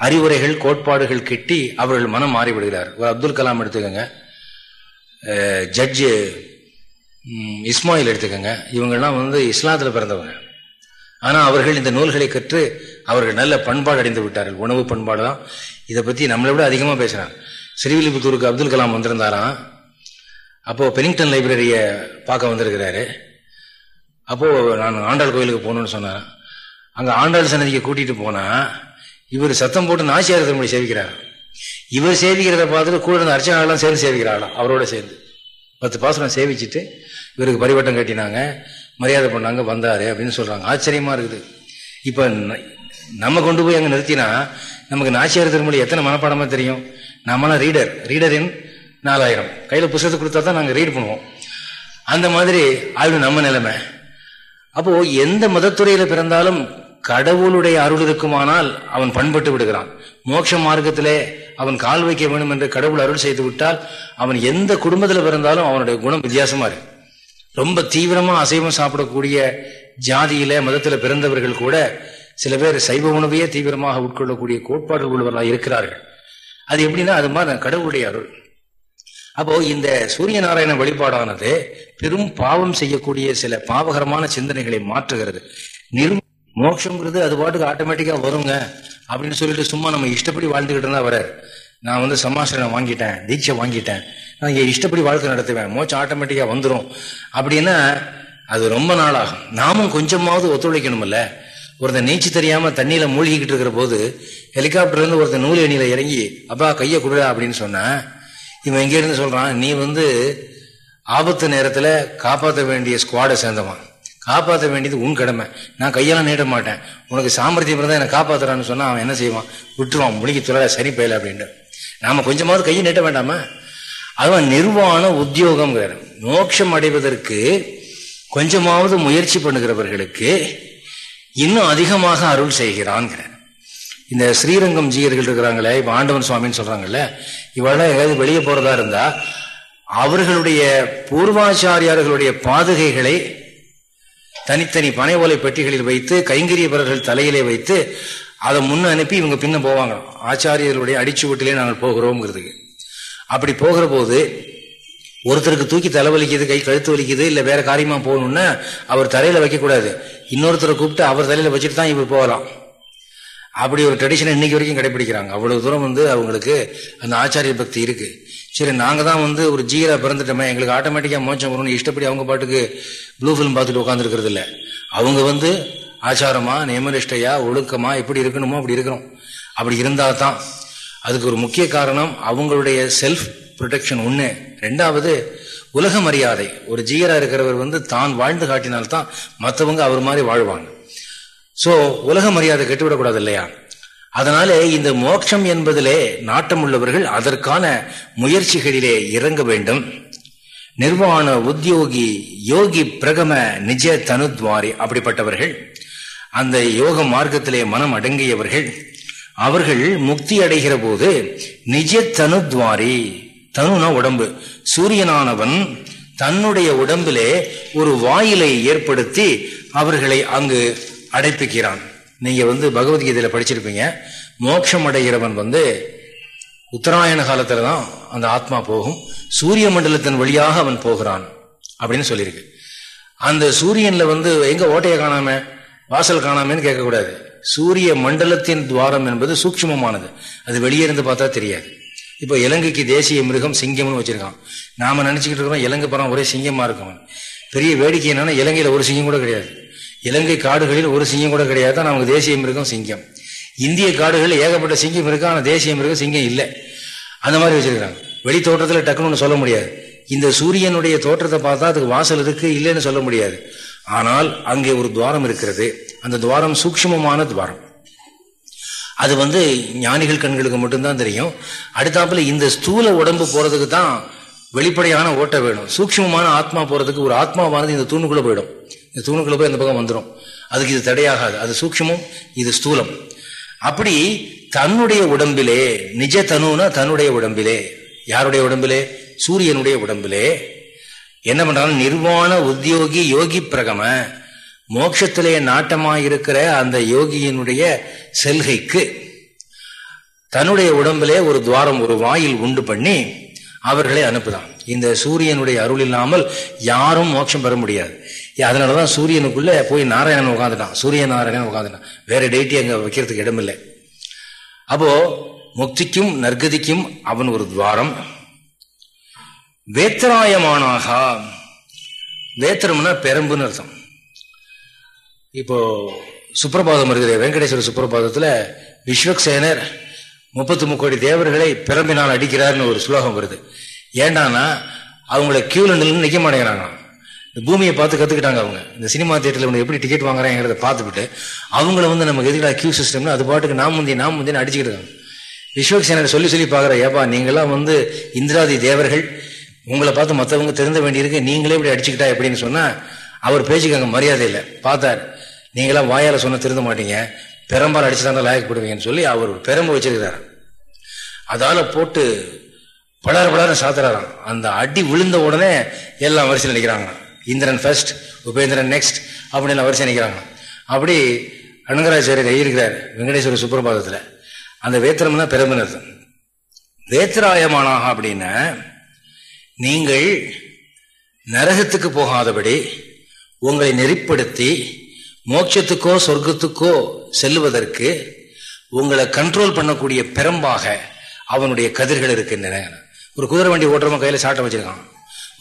அறிவுரைகள் கோட்பாடுகள் கிட்டி அவர்கள் மனம் மாறிவிடுகிறார். ஒரு அப்துல் கலாம் எடுத்துக்கோங்க. ஜட்ஜு இஸ்மாயில் எடுத்துக்கோங்க. இவங்கெல்லாம் வந்து இஸ்லாத்தில் பிறந்தவங்க. ஆனால் அவர்கள் இந்த நூல்களை கற்று அவர்கள் நல்ல பண்பாடு அடைந்து விட்டார்கள். உணவு பண்பாடு தான். இதை பற்றி நம்மளை விட அதிகமாக பேசுகிறாங்க ஸ்ரீவில்லிபுத்தூருக்கு அப்துல் கலாம் வந்திருந்தாராம் அப்போது பெனிங்டன் லைப்ரரியை பார்க்க வந்திருக்கிறாரு. அப்போது நான் ஆண்டாள் கோயிலுக்கு போகணுன்னு சொன்னேன் அங்கே ஆண்டாள் சன்னதிக்கு கூட்டிகிட்டு போனால் இவர் சத்தம் போட்டு நாச்சியார் திருமணி சேவிக்கிறார். இவர் சேவிக்கிறத பார்த்துட்டு கூட இருந்த அர்ச்சனாலாம் சேர்ந்து சேவிக்கிறாளாம் அவரோட சேர்ந்து. பத்து பாசனம் சேவிச்சுட்டு இவருக்கு பரிவட்டம் கட்டினாங்க. மரியாதை பண்ணாங்க வந்தாரு அப்படின்னு சொல்றாங்க. ஆச்சரியமா இருக்குது. இப்ப நம்ம கொண்டு போய் அங்கே நிறுத்தினா நமக்கு நாச்சியார் திருமொழி எத்தனை மனப்பாடமா தெரியும்? நம்மளாம் ரீடர் ரீடரின் நாலாயிரம். கையில புத்தகத்தை கொடுத்தா தான் நாங்கள் ரீட் பண்ணுவோம். அந்த மாதிரி ஆயுடு நம்ம நிலைமை. அப்போ எந்த மதத்துறையில பிறந்தாலும் கடவுளுடைய அருள் இருக்குமானால் அவன் பண்பட்டு விடுகிறான். மோட்ச மார்க்கத்திலே அவன் கால் வைக்க வேண்டும் என்று கடவுள் அருள் செய்து விட்டால் அவன் எந்த குடும்பத்தில் பிறந்தாலும் அவனுடைய குணம் வித்தியாசமா இருக்கு. ரொம்ப தீவிரமா அசைவம் சாப்பிடக்கூடிய ஜாதியில மதத்துல பிறந்தவர்கள் கூட சில பேர் சைவ உணவையே தீவிரமாக உட்கொள்ளக்கூடிய கோட்பாடுகள் உள்ளவர்களாக இருக்கிறார்கள். அது எப்படின்னா அது மாதிரி கடவுளுடைய அருள். அப்போ இந்த சூரிய நாராயண வழிபாடானது பெரும் பாவம் செய்யக்கூடிய சில பாவகரமான சிந்தனைகளை மாற்றுகிறது. நிர் மோட்சங்கிறது அது பாட்டுக்கு ஆட்டோமேட்டிக்காக வருங்க. அப்படின்னு சொல்லிட்டு சும்மா நம்ம இஷ்டப்படி வாழ்ந்துக்கிட்டு இருந்தால் வர நான் வந்து சமாசனம் வாங்கிட்டேன் தீட்சை வாங்கிட்டேன். நான் இங்கே இஷ்டப்படி வாழ்க்கை நடத்துவேன் மோச்சம் ஆட்டோமேட்டிக்காக வந்துடும் அப்படின்னா அது ரொம்ப நாளாகும். நாமும் கொஞ்சமாவது ஒத்துழைக்கணும்ல ஒருத்தன் நீச்சு தெரியாமல் தண்ணியில் மூழ்கிக்கிட்டு இருக்கிற போது ஹெலிகாப்டர்லேருந்து ஒருத்தன் நூல் எண்ணியில் இறங்கி அப்பா கையை கொடுடா அப்படின்னு சொன்னேன் இவன் இங்கேருந்து இருந்து நீ வந்து ஆபத்து நேரத்தில் காப்பாற்ற வேண்டிய ஸ்குவாடை சேர்ந்தவன். காப்பாற்ற வேண்டியது உன் கடமை. நான் கையெல்லாம் நீட்ட மாட்டேன். உனக்கு சாமர்த்தியம் இருந்தால் என்னை காப்பாற்றுறான்னு சொன்னால் அவன் என்ன செய்வான்? விட்டுருவான். முழுக்கி துறை சரி பயில அப்படின்ட்டு. நாம கொஞ்சமாவது கையை நீட்ட வேண்டாமா? அதுவும் நிர்வாண உத்தியோகம்ங்கிற மோட்சம் அடைவதற்கு கொஞ்சமாவது முயற்சி பண்ணுகிறவர்களுக்கு இன்னும் அதிகமாக அருள் செய்கிறான்ங்கிற இந்த ஸ்ரீரங்கம் ஜீயர்கள் இருக்கிறாங்களே இப்போ ஆண்டவன் சுவாமின்னு சொல்றாங்கல்ல இவெல்லாம் ஏதாவது வெளியே போறதா இருந்தா அவர்களுடைய பூர்வாச்சாரியார்களுடைய பாதுகைகளை தனித்தனி பனை ஓலை பெட்டிகளில் வைத்து கைங்கரியவர்கள் தலையிலே வைத்து அதை முன்ன அனுப்பி இவங்க பின்ன போவாங்க. ஆச்சாரியர்களுடைய அடிச்சுவட்டிலே நாங்கள் போகிறோம்ங்கிறதுக்கு. அப்படி போகிற போது ஒருத்தருக்கு தூக்கி தலைவலிக்குது கை கழுத்து வலிக்குது இல்லை வேற காரியமா போகணும்னா அவர் தலையில் வைக்கக்கூடாது. இன்னொருத்தரை கூப்பிட்டு அவர் தலையில வச்சுட்டு தான் இவர் போகலாம். அப்படி ஒரு ட்ரெடிஷன் இன்னைக்கு வரைக்கும் கடைபிடிக்கிறாங்க. அவ்வளவு தூரம் வந்து அவங்களுக்கு அந்த ஆச்சாரிய பக்தி இருக்கு. சரி நாங்கள் தான் வந்து ஒரு ஜீரா பிறந்துட்டோமே எங்களுக்கு ஆட்டோமேட்டிக்காக மோச்சம் வரும்னு இஷ்டப்படி அவங்க பாட்டுக்கு ப்ளூ ஃபிலிம் பார்த்துட்டு உட்காந்துருக்கிறது இல்லை. அவங்க வந்து ஆச்சாரமா நியமனிஷ்டையா ஒழுக்கமா எப்படி இருக்கணுமோ அப்படி இருக்கிறோம். அப்படி இருந்தால் தான் அதுக்கு ஒரு முக்கிய காரணம் அவங்களுடைய செல்ஃப் ப்ரொடெக்ஷன் ஒன்று ரெண்டாவது உலக மரியாதை. ஒரு ஜீரா இருக்கிறவர் வந்து தான் வாழ்ந்து காட்டினால்தான் மற்றவங்க அவர் மாதிரி வாழ்வாங்க. ஸோ உலக மரியாதை கெட்டுவிடக்கூடாது இல்லையா? அதனாலே இந்த மோட்சம் என்பதிலே நாட்டம் உள்ளவர்கள் அதற்கான முயற்சிகளிலே இறங்க வேண்டும். நிர்வாண உத்தியோகி யோகி பிரகம நிஜ தனுத்வாரி அப்படிப்பட்டவர்கள் அந்த யோக மார்க்கத்திலே மனம் அடங்கியவர்கள் அவர்கள் முக்தி அடைகிற போது நிஜ தனுத்வாரி தனுனா உடம்பு சூரியனானவன் தன்னுடைய உடம்பிலே ஒரு வாயிலை ஏற்படுத்தி அவர்களை அங்கு அடைப்பிக்கிறான். நீங்கள் வந்து பகவத்கீதையில் படிச்சிருப்பீங்க. மோட்சம் அடைகிறவன் வந்து உத்தராயண காலத்தில் தான் அந்த ஆத்மா போகும். சூரிய மண்டலத்தின் வழியாக அவன் போகிறான் அப்படின்னு சொல்லியிருக்கு. அந்த சூரியனில் வந்து எங்கே ஓட்டையை காணாம வாசல் காணாமன்னு கேட்கக்கூடாது. சூரிய மண்டலத்தின் துவாரம் என்பது சூட்சமமானது அது வெளியே இருந்து பார்த்தா தெரியாது. இப்போ இலங்கைக்கு தேசிய மிருகம் சிங்கம்னு வச்சிருக்கான். நாம நினச்சிக்கிட்டு இருக்கிறோம் இலங்கை படம் ஒரே சிங்கமாக இருக்கும் பெரிய வேடிக்கை என்னன்னா இலங்கையில் ஒரு சிங்கம் கூட கிடையாது. இலங்கை காடுகளில் ஒரு சிங்கம் கூட கிடையாது நமக்கு தேசிய மிருகம் சிங்கம். இந்திய காடுகளில் ஏகப்பட்ட சிங்கம் இருக்கு ஆனால் தேசிய மிருகம் சிங்கம் இல்லை. அந்த மாதிரி வச்சிருக்கிறாங்க. வெளி தோற்றத்தில் டக்குன்னு சொல்ல முடியாது. இந்த சூரியனுடைய தோற்றத்தை பார்த்தா அதுக்கு வாசல் இருக்கு இல்லைன்னு சொல்ல முடியாது. ஆனால் அங்கே ஒரு துவாரம் இருக்கிறது. அந்த துவாரம் சூக்ஷமமான துவாரம். அது வந்து ஞானிகள் கண்களுக்கு மட்டும்தான் தெரியும். அடுத்தாப்புல இந்த ஸ்தூல உடம்பு போறதுக்கு தான் வெளிப்படையான ஓட்ட வேணும். சூக்ஷமமான ஆத்மா போறதுக்கு ஒரு ஆத்மாவானது இந்த தூணுக்குள்ள போயிடும். இந்த தூணுக்குள்ள போய் அந்த பக்கம் வந்துடும் அதுக்கு இது தடையாகாது. அது சூக்ஷமும் இது ஸ்தூலம். அப்படி தன்னுடைய உடம்பிலே நிஜ தனுனா தன்னுடைய உடம்பிலே யாருடைய உடம்பிலே? சூரியனுடைய உடம்பிலே. என்ன பண்றாங்க நிர்வாண உத்தியோகி யோகி பிரகம மோட்சத்திலே நாட்டமாயிருக்கிற அந்த யோகியினுடைய செல்கைக்கு தன்னுடைய உடம்பிலே ஒரு துவாரம் ஒரு வாயில் உண்டு பண்ணி அவர்களை அனுப்புதான். இந்த சூரியனுடைய அருள் இல்லாமல் யாரும் மோட்சம் பெற முடியாது. அதனாலதான் சூரியனுக்குள்ள போய் நாராயணன் உட்காந்துட்டான் சூரிய நாராயணன் உட்காந்துட்டான் வேற டேட்டி அங்க வைக்கிறதுக்கு இடமில்லை. அப்போ முக்திக்கும் நற்கதிக்கும் அவன் ஒரு துவாரம். வேத்தராயமானாகா. வேத்திரம்னா பெரம்புன்னு அர்த்தம். இப்போ சுப்பிரபாதம் இருக்குது வெங்கடேஸ்வர சுப்பிரபாதத்துல விஸ்வக்சேனர் முப்பத்தி முக்கோடி தேவர்களை பிறம்பினால் அடிக்கிறார்னு ஒரு ஸ்லோகம் வருது. ஏண்டானா அவங்கள கியூல நின்று நிற்க மாட்டேங்கிறாங்க பூமியை பார்த்து கத்துக்கிட்டாங்க அவங்க. இந்த சினிமா தியேட்டர்ல எப்படி டிக்கெட் வாங்குறாங்கிறத பார்த்துட்டு அவங்கள வந்து நமக்கு எதிராக கியூ சிஸ்டம்னு அது பாட்டுக்கு நாம் முந்தி நாம் முந்தின்னு அடிச்சுக்கிட்டு இருக்காங்க. விஸ்வக்சேனர் சொல்லி சொல்லி பாக்குற ஏப்பா நீங்களாம் வந்து இந்திராதி தேவர்கள் உங்களை பார்த்து மற்றவங்க திருந்த வேண்டியிருக்கு நீங்களே இப்படி அடிச்சுக்கிட்டா எப்படின்னு சொன்னா அவர் பேச்சுக்கு அங்கே மரியாதை இல்லை. பார்த்தார் நீங்களாம் வாயால சொன்ன திருந்த மாட்டீங்க பெரம்பால் அடிச்சுதான் லாயக்கப்படுவீங்கன்னு சொல்லி அவர் பெரம்பு வச்சிருக்கிறார். அதால போட்டு பலர் பலர் சாத்துறாராம். அந்த அடி விழுந்த உடனே எல்லாம் வரிசையில் நிற்கிறாங்க இந்திரன் ஃபர்ஸ்ட் உபேந்திரன் நெக்ஸ்ட் அப்படின்னு வரிசை நிற்கிறாங்க அப்படி அனுங்கராச்சாரியர் எழுதியிருக்கிறார் வெங்கடேஸ்வர சுப்பிரபாதத்தில். அந்த வேத்திரம் தான் பெருமினது. வேத்திராயமானாக அப்படின்னா நீங்கள் நரகத்துக்கு போகாதபடி உங்களை நெறிப்படுத்தி மோட்சத்துக்கோ சொர்க்கத்துக்கோ செல்லுவதற்கு உங்களை கண்ட்ரோல் பண்ணக்கூடிய பெரும்பாக அவனுடைய கதிர்கள் இருக்கின்றன. ஒரு குதிரை வண்டி ஓட்டுறவன் கையில் சாட்டை வச்சிருக்கான்.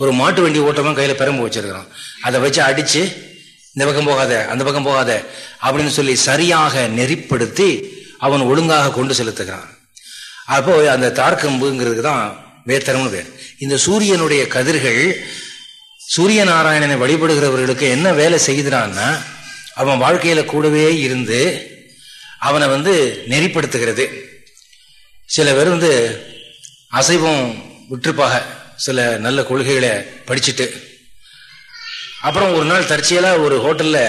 ஒரு மாட்டு வண்டி ஓட்டமாக கையில பெரம்பு வச்சிருக்கிறான். அதை வச்சு அடிச்சு இந்த பக்கம் போகாத அந்த பக்கம் போகாத அப்படின்னு சொல்லி சரியாக நெறிப்படுத்தி அவன் ஒழுங்காக கொண்டு செலுத்துகிறான். அப்போ அந்த தார்க்கம்புங்கிறதுக்கு தான் வேத்தரம்னு பேர். இந்த சூரியனுடைய கதிர்கள் சூரிய நாராயணனை வழிபடுகிறவர்களுக்கு என்ன வேலை செய்கிறான்னா அவன் வாழ்க்கையில கூடவே இருந்து அவனை வந்து நெறிப்படுத்துகிறது. சில பேர் வந்து அசைவம் விட்டுருப்பாக சில நல்ல கொள்கைகளை படிச்சுட்டு அப்புறம் ஒரு நாள் தற்செயலாக ஒரு ஹோட்டலில்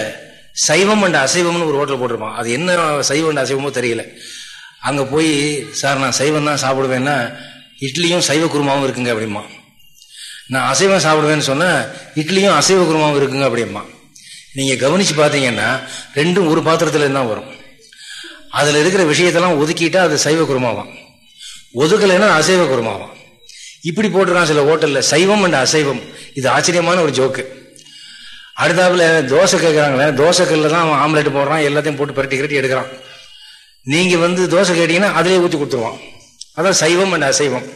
சைவம் அண்ட் அசைவம்னு ஒரு ஹோட்டல் போட்டிருப்பான். அது என்ன சைவம் அண்ட் அசைவமோ தெரியல. அங்கே போய் சார் நான் சைவம் தான் சாப்பிடுவேன்னா இட்லியும் சைவ குருமாவும் இருக்குங்க அப்படிமா நான் அசைவம் சாப்பிடுவேன்னு சொன்னால் இட்லியும் அசைவ குருமாவும் இருக்குங்க அப்படிமா நீங்கள் கவனித்து பார்த்தீங்கன்னா ரெண்டும் ஒரு பாத்திரத்தில் தான் வரும். அதில் இருக்கிற விஷயத்தெல்லாம் ஒதுக்கிட்டா அது சைவ குருமாவாம். ஒதுக்கலைன்னா அசைவ குருமாவாம். இப்படி போட்டுருக்கான் சில ஹோட்டலில். சைவம் அண்ட் அசைவம். இது ஆச்சரியமான ஒரு ஜோக்கு. அடுத்தாப்புல தோசை கேட்குறாங்களே தோசை தான் அவன் ஆம்லெட் போடுறான் எல்லாத்தையும் போட்டு பரட்டி கரட்டி எடுக்கிறான். நீங்கள் வந்து தோசை கேட்டீங்கன்னா அதிலே ஊற்றி கொடுத்துருவான். அதான் சைவம் அண்ட் அசைவம்.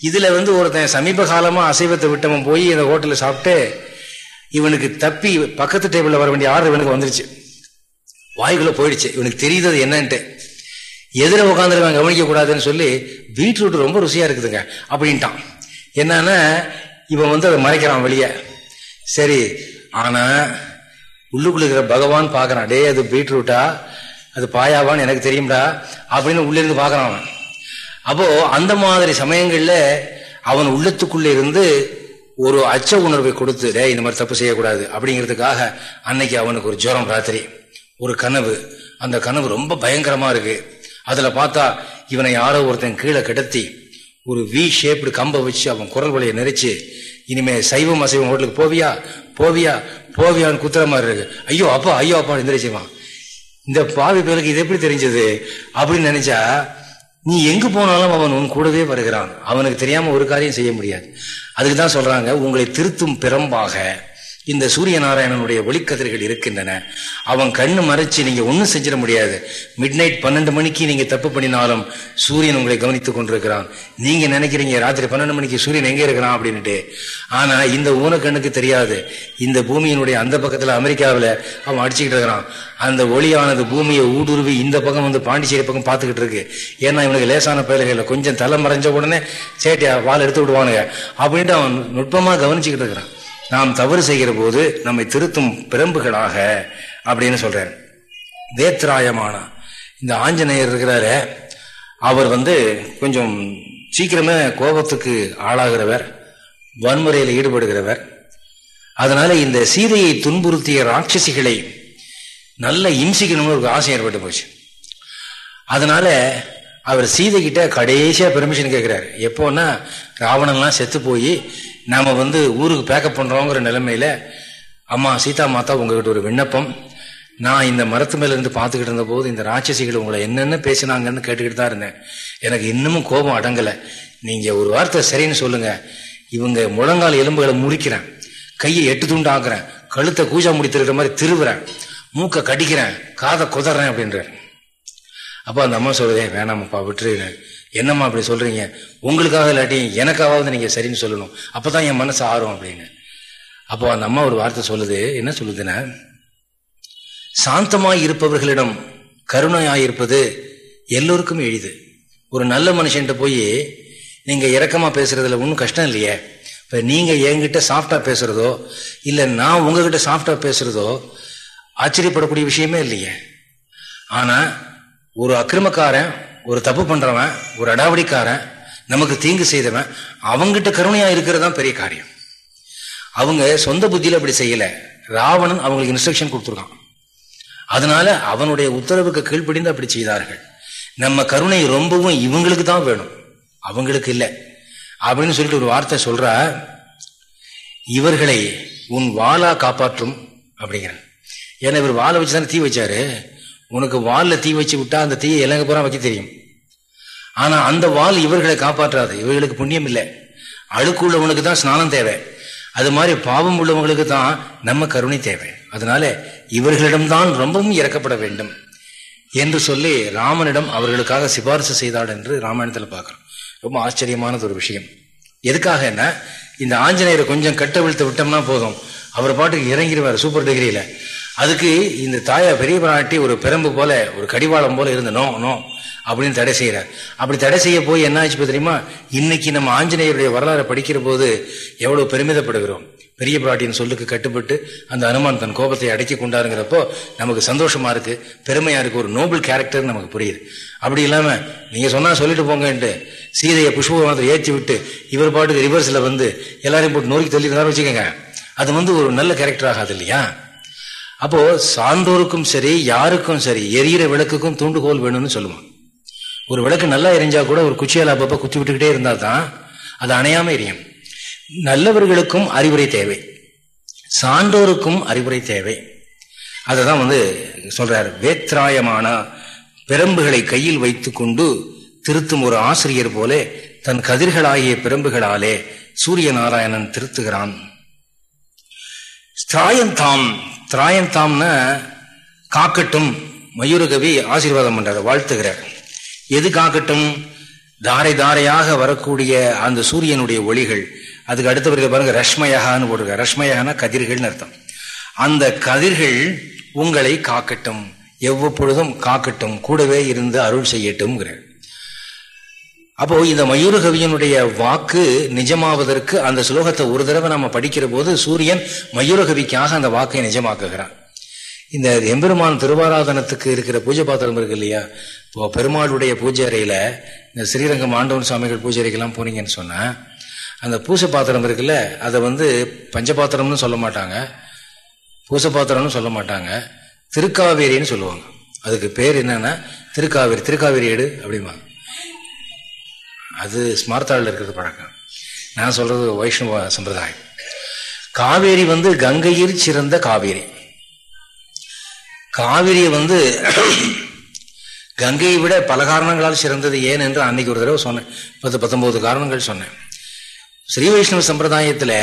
இதில் வந்து ஒருத்தன் சமீப காலமாக அசைவத்தை விட்டவன் போய் இந்த ஹோட்டலில் சாப்பிட்டு இவனுக்கு தப்பி பக்கத்து டேபிளில் வர வேண்டிய ஆர்டர் இவனுக்கு வந்துருச்சு. வாய்க்குள்ளே போயிடுச்சு. இவனுக்கு தெரியுது என்னன்ட்டு. எதிர உட்காந்துருவன் கவனிக்க கூடாதுன்னு சொல்லி பீட்ரூட் ரொம்ப ருசியா இருக்குதுங்க. அப்படின்ட்டான். என்னன்னா இவன் வந்து அதை மறைக்கிறான் வெளியே. சரி ஆனா உள்ளுக்குள்ள இருக்கிற பகவான் பார்க்குறான் டே அது பீட்ரூட்டா? அது பாயாவான்னு எனக்கு தெரியும்டா அப்படின்னு உள்ளிருந்து இருந்து அவன். அப்போ அந்த மாதிரி சமயங்கள்ல அவன் உள்ளத்துக்குள்ளே இருந்து ஒரு அச்ச உணர்வை கொடுத்து டே இந்த மாதிரி தப்பு செய்யக்கூடாது அப்படிங்கிறதுக்காக அன்னைக்கு அவனுக்கு ஒரு ஜுரம் ராத்திரி. ஒரு கனவு. அந்த கனவு ரொம்ப பயங்கரமா இருக்கு. அதுல பார்த்தா இவனை யாரோ ஒருத்தன் கீழே கிடத்தி ஒரு வி ஷேப்டு கம்பை வச்சு அவன் குரல் வழியை நெரிச்சு இனிமே சைவம் அசைவம் ஹோட்டலுக்கு போவியா? போவியா? போவியான்னு குத்துற மாதிரி இருக்கு. ஐயோ அப்பா ஐயோ அப்பா எந்திரிச்சுவான் இந்த பாவி பேருக்கு இது எப்படி தெரிஞ்சது? அப்படின்னு நினைச்சா நீ எங்கு போனாலும் அவன் உன் கூடவே வருகிறான். அவனுக்கு தெரியாம ஒரு காரியம் செய்ய முடியாது. அதுக்கு தான் சொல்றாங்க உங்களை திருத்தும் பிறம்பாக இந்த சூரிய நாராயணனுடைய ஒளிக்கதிர்கள் இருக்கின்றன. அவன் கண்ணு மறைச்சு நீங்க ஒன்னும் செஞ்சிட முடியாது. மிட் நைட் பன்னெண்டு மணிக்கு நீங்க தப்பு பண்ணினாலும் சூரியன் உங்களை கவனித்துக் கொண்டிருக்கிறான். நீங்க நினைக்கிறீங்க ராத்திரி பன்னெண்டு மணிக்கு சூரியன் எங்க இருக்கிறான் அப்படின்ட்டு ஆனா இந்த ஊனக்கண்ணுக்கு தெரியாது. இந்த பூமியினுடைய அந்த பக்கத்துல அமெரிக்காவில அவன் அடிச்சுக்கிட்டு இருக்கிறான். அந்த ஒளியானது பூமியை ஊடுருவி இந்த பக்கம் வந்து பாண்டிச்சேரி பக்கம் பார்த்துக்கிட்டு இருக்கு. ஏன்னா இவனுக்கு லேசான பயிர்கள் கொஞ்சம் தலை மறைஞ்ச உடனே சேட்டியா வால் எடுத்து விடுவானுங்க. அப்படின்ட்டு அவன் நுட்பமா கவனிச்சுக்கிட்டு இருக்கிறான். நாம் தவறு செய்கிற போது நம்மை திருத்தும் பிரம்புகளாக அப்படின்னு சொல்றார். வேத்ராயமான. இந்த ஆஞ்சநேயர் இருக்கிறாரு அவர் வந்து கொஞ்சம் சீக்கிரமே கோபத்துக்கு ஆளாகிறவர் வன்முறையில் ஈடுபடுகிறவர். அதனால இந்த சீதையை துன்புறுத்திய ராட்சசிகளை நல்ல இம்சிக்கணும்னு ஒரு ஆசை ஏற்பட்டு போச்சு. அதனால அவர் சீதை கிட்ட கடைசியா பெர்மிஷன் கேட்கிறாரு எப்போன்னா ராவணன்லாம் செத்து போய் நாம் வந்து ஊருக்கு பேக்கப் பண்ணுறோங்கிற நிலைமையில அம்மா சீதா மாதா உங்ககிட்ட ஒரு விண்ணப்பம். நான் இந்த மரத்து மேல இருந்து பார்த்துக்கிட்டு இருந்த போது இந்த ராட்சசிகள் உங்களை என்னென்ன பேசினாங்கன்னு கேட்டுக்கிட்டு தான் இருந்தேன். எனக்கு இன்னமும் கோபம் அடங்கலை. நீங்கள் ஒரு வார்த்தை சரின்னு சொல்லுங்கள் இவங்க முழங்கால் எலும்புகளை முறிக்கிறேன். கையை எட்டு துண்டு ஆக்குறேன் கழுத்தை கூஜா முடித்திருக்கிற மாதிரி திருவுறேன். மூக்கை கடிக்கிறேன். காதை குதறேன் அப்படின்ற அப்போ அந்த அம்மா சொல்லுதே வேணாமப்பா விட்டுரு. என்னம்மா அப்படி சொல்றீங்க? உங்களுக்காக இல்லாட்டி எனக்காவது நீங்க சரின்னு சொல்லணும். அப்பதான் என் மனசு ஆறும் அப்படின்னு. அப்போ அந்த அம்மா ஒரு வார்த்தை சொல்லுது. என்ன சொல்லுதுன்னா சாந்தமாய் இருப்பவர்களிடம் கருணையாயிருப்பது எல்லோருக்கும் எளிது. ஒரு நல்ல மனுஷன்ட்ட போய் நீங்க இறக்கமா பேசுறதுல ஒன்றும் கஷ்டம் இல்லையே. இப்ப நீங்க என்கிட்ட சாஃப்டா பேசுறதோ இல்லை நான் உங்ககிட்ட சாஃப்டா பேசுறதோ ஆச்சரியப்படக்கூடிய விஷயமே இல்லையே. ஆனா ஒரு அக்கிரமக்காரன் ஒரு தப்பு பண்றவன் ஒரு அடாவடிக்காரன் நமக்கு தீங்கு செய்தவன் அவங்கிட்ட கருணையா இருக்கிறது தான் பெரிய காரியம். அவங்க சொந்த புத்தியில அப்படி செய்யல. ராவணன் அவங்களுக்கு இன்ஸ்ட்ரக்ஷன் கொடுத்துருக்கான். அதனால அவனுடைய உத்தரவுக்கு கீழ்ப்படிந்து அப்படி செய்தார்கள். நம்ம கருணை ரொம்பவும் இவங்களுக்கு தான் வேணும். அவங்களுக்கு இல்லை. அப்படின்னு சொல்லிட்டு ஒரு வார்த்தை சொல்ற இவர்களை உன் வாளா காப்பாற்றும் அப்படிங்கிறான். ஏன்னா இவர் வாழை வச்சு தானே தீ வச்சாரு. உனக்கு வாலில் தீ வச்சு விட்டா அந்த தீயை இலங்கை பூரா வைக்க தெரியும். ஆனா அந்த வால் இவர்களை காப்பாற்றாது. இவர்களுக்கு புண்ணியம் இல்லை. அழுக்கு உள்ளவனுக்கு தான் ஸ்நானம் தேவை. அது மாதிரி பாவம் உள்ளவங்களுக்கு தான் நம்ம கருணை தேவை. அதனால இவர்களிடம்தான் ரொம்பவும் இறக்கப்பட வேண்டும். என்று சொல்லி ராமனிடம் அவர்களுக்காக சிபாரிசு செய்தாள் என்று ராமாயணத்தில் பார்க்கிறோம். ரொம்ப ஆச்சரியமானது ஒரு விஷயம். எதுக்காக என்ன? இந்த ஆஞ்சநேயரை கொஞ்சம் கட்ட விழுத்து விட்டோம்னா போதும். அவர் பாட்டுக்கு இறங்கிடுவார் சூப்பர் டிகிரியில. அதுக்கு இந்த தாயா பெரிய பிராட்டி ஒரு பெரம்பு போல ஒரு கடிவாளம் போல இருந்த நோ நோ அப்படின்னு தடை செய்யறார் அப்படி தடை செய்ய போய் என்ன ஆச்சு தெரியுமா? இன்னைக்கு நம்ம ஆஞ்சநேயருடைய வரலாறு படிக்கிற போது எவ்வளவு பெருமிதப்படுகிறோம். பெரிய பிராட்டியின் சொல்லுக்கு கட்டுப்பட்டு அந்த அனுமான் தன் கோபத்தை அடக்கி கொண்டாருங்கிறப்போ நமக்கு சந்தோஷமா இருக்கு பெருமையா இருக்கு ஒரு நோபல் கேரக்டர் நமக்கு புரியுது. அப்படி இல்லாம நீங்க சொன்னா சொல்லிட்டு போங்கன்ட்டு சீதையை புஷ்பவனத்தை ஏற்றி விட்டு இவர் பாட்டுக்கு ரிவர்ஸ்ல வந்து எல்லாரையும் போட்டு நோக்கி தள்ளி வச்சுக்கோங்க. அது வந்து ஒரு நல்ல கேரக்டர் ஆகாது இல்லையா? அப்போ சான்றோருக்கும் சரி யாருக்கும் சரி எரியிற விளக்குக்கும் தூண்டுகோல் வேணும்னு சொல்லுவான். ஒரு விளக்கு நல்லா எரிஞ்சா கூட ஒரு குச்சியால் அப்பப்போ குத்தி விட்டுக்கிட்டே இருந்தால் தான் அது அணையாம எரியும். நல்லவர்களுக்கும் அறிவுரை தேவை. சான்றோருக்கும் அறிவுரை தேவை. அதை தான் வந்து சொல்றாரு. வேத்ராயமான பிரம்புகளை கையில் வைத்துக்கொண்டு திருத்தும் ஒரு ஆசிரியர் போல தன் கதிர்களாகிய பிரம்புகளாலே சூரிய நாராயணன் திருத்துகிறான் திராயந்தாம் திராயந்தாம்னா காக்கட்டும் மயூரகவி ஆசீர்வாதம் பண்றார் வாழ்த்துகிறார். எது காக்கட்டும்? தாரை தாரையாக வரக்கூடிய அந்த சூரியனுடைய ஒளிகள். அதுக்கு அடுத்த பாருங்க ரஷ்மயகான்னு போட்டிருக்க ரஷ்மயகான கதிர்கள்னு அர்த்தம். அந்த கதிர்கள் உங்களை காக்கட்டும். எவ்வப்பொழுதும் காக்கட்டும். கூடவே இருந்து அருள் செய்யட்டும்ங்கிறார். அப்போ இந்த மயூரகவியனுடைய வாக்கு நிஜமாவதற்கு அந்த ஸ்லோகத்தை ஒரு தடவை நம்ம படிக்கிற போது சூரியன் மயூரகவிக்காக அந்த வாக்கை நிஜமாக்குகிறான். இந்த எம்பெருமான் திருவாராதனத்துக்கு இருக்கிற பூஜை பாத்திரம் இருக்கு இல்லையா? இப்போ பெருமாளுடைய பூஜை அறையில இந்த ஸ்ரீரங்கம் ஆண்டவன் சுவாமிகள் பூஜை அறைக்கெல்லாம் போனீங்கன்னு சொன்னா அந்த பூசை பாத்திரம் இருக்குல்ல அதை வந்து பஞ்சபாத்திரம்னு சொல்ல மாட்டாங்க. பூசை பாத்திரம்னு சொல்ல மாட்டாங்க. திருக்காவேரின்னு சொல்லுவாங்க. அதுக்கு பேர் என்னன்னா திருக்காவேரி. திருக்காவேரி எடு அப்படிம்பாங்க. அது ஸ்மார்த்தாவில் இருக்கிறது பழக்கம். நான் சொல்றது வைஷ்ணவ சம்பிரதாயம். காவேரி வந்து கங்கையில் சிறந்த காவேரி. காவிரியை வந்து கங்கையை விட பல காரணங்களால் சிறந்தது ஏன் என்று அன்னைக்கு ஒரு தடவை சொன்னேன். பத்து பத்தொன்பது காரணங்கள் சொன்னேன். ஸ்ரீ வைஷ்ணவ சம்பிரதாயத்தில்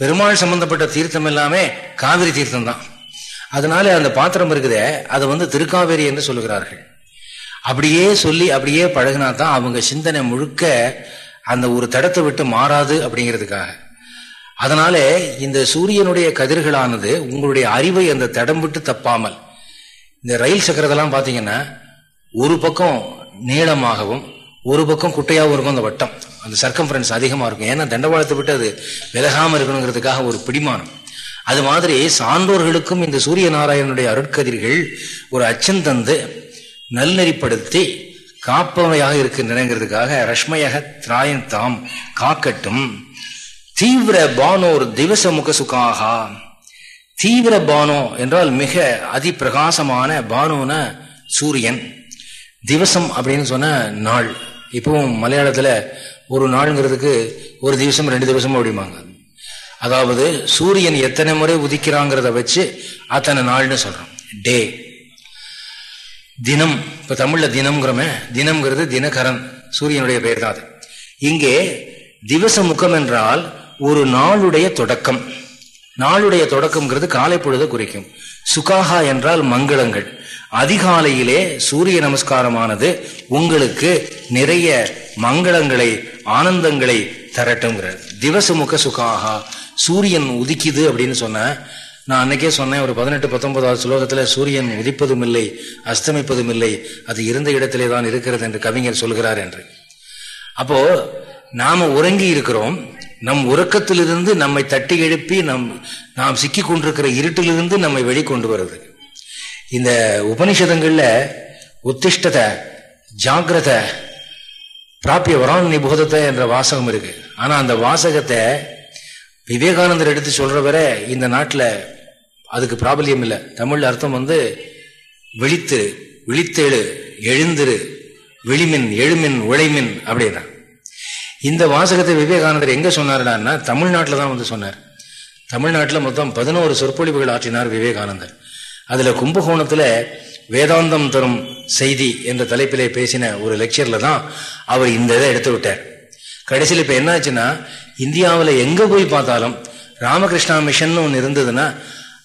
பெருமாள் சம்பந்தப்பட்ட தீர்த்தம் எல்லாமே காவிரி தீர்த்தம் தான் அதனால அந்த பாத்திரம் இருக்குதே அதை வந்து திருக்காவேரி என்று சொல்லுகிறார்கள். அப்படியே சொல்லி அப்படியே பழகினா தான் அவங்க சிந்தனை முழுக்க அந்த ஒரு தடத்தை விட்டு மாறாது அப்படிங்கிறதுக்காக. அதனால இந்த சூரியனுடைய கதிர்களானது உங்களுடைய அறிவை அந்த தடம் விட்டு தப்பாமல் இந்த ரயில் சக்கரத்தெல்லாம் பார்த்தீங்கன்னா ஒரு பக்கம் நீளமாகவும் ஒரு பக்கம் குட்டையாகவும் இருக்கும் அந்த வட்டம். அந்த சர்க்கம்ஃபரன்ஸ் அதிகமாக இருக்கும். ஏன்னா தண்டவாளத்தை விட்டு அது விலகாமல் இருக்கணுங்கிறதுக்காக ஒரு பிடிமானம். அது மாதிரி சான்றோர்களுக்கும் இந்த சூரிய நாராயணனுடைய அருட்கதிர்கள் ஒரு அச்சம் தந்து நல்நெறிப்படுத்தி காப்பவையாக இருக்கின்றனங்கிறதுக்காக ரஷ்மயக திராயன் தாம் காக்கட்டும். தீவிர பானோர் திவச முக சுகாகா. தீவிர பானோ என்றால் மிக அதி பிரகாசமான பானோன சூரியன். திவசம் அப்படின்னு சொன்ன நாள். இப்பவும் மலையாளத்துல ஒரு நாளுங்கிறதுக்கு ஒரு திவசம் ரெண்டு திவசம் அப்படிம்பாங்க. அதாவது சூரியன் எத்தனை முறை உதிக்கிறாங்கிறத வச்சு அத்தனை நாள்னு சொல்றோம் டே. தினம் இப்ப தமிழ்ல தினம்ங்கிறோமே தினம்ங்கிறது தினகரன் சூரியனுடைய பெயர் தான் அது. இங்கே திவச முகம் என்றால் ஒரு நாளுடைய தொடக்கம். நாளுடைய தொடக்கம்ங்கிறது காலை பொழுதை குறிக்கும். சுகாகா என்றால் மங்களங்கள். அதிகாலையிலே சூரிய நமஸ்காரமானது உங்களுக்கு நிறைய மங்களங்களை ஆனந்தங்களை தரட்டுங்கிறார் திவசமுக சுகாகா சூரியன் உதிக்குது அப்படின்னு சொன்ன நான் அன்னைக்கே சொன்னேன் ஒரு பதினெட்டு பத்தொன்பதாவது ஸ்லோகத்தில் சூரியன் உதிப்பதும் இல்லை அஸ்தமிப்பதும் இல்லை அது இருந்த இடத்திலே தான் இருக்கிறது என்று கவிஞர் சொல்கிறார் என்று. அப்போ நாம உறங்கி இருக்கிறோம் நம் உறக்கத்திலிருந்து நம்மை தட்டி எழுப்பி நம் நாம் சிக்கி கொண்டிருக்கிற இருட்டிலிருந்து நம்மை வெளிக்கொண்டு வருது. இந்த உபனிஷதங்கள்ல உத்திஷ்டத ஜாகிரத பிராப்பிய வரான் நிபோதத்தை என்ற வாசகம் இருக்கு. ஆனா அந்த வாசகத்தை விவேகானந்தர் எடுத்து சொல்ற வரை இந்த நாட்டில் அதுக்கு பிராபல்யம் இல்லை. தமிழ் அர்த்தம் வந்து விழித்து விழித்தெழு எழுந்திரு விழிமின் எழுமின் உழைமின் அப்படின்னா. இந்த வாசகத்தை விவேகானந்தர் எங்க சொன்னார்னா தமிழ்நாட்டில் தான் வந்து சொன்னார். தமிழ்நாட்டில் மொத்தம் பதினோரு சொற்பொழிவுகள் ஆற்றினார் விவேகானந்தர். அதுல கும்பகோணத்துல வேதாந்தம் தரும் செய்தி என்ற தலைப்பிலே பேசின ஒரு லெக்சர்ல தான் அவர் இந்த இதை எடுத்து விட்டார். கடைசியில் இப்போ என்னாச்சுன்னா இந்தியாவில் எங்கே போய் பார்த்தாலும் ராமகிருஷ்ணா மிஷன் ஒன்று இருந்ததுன்னா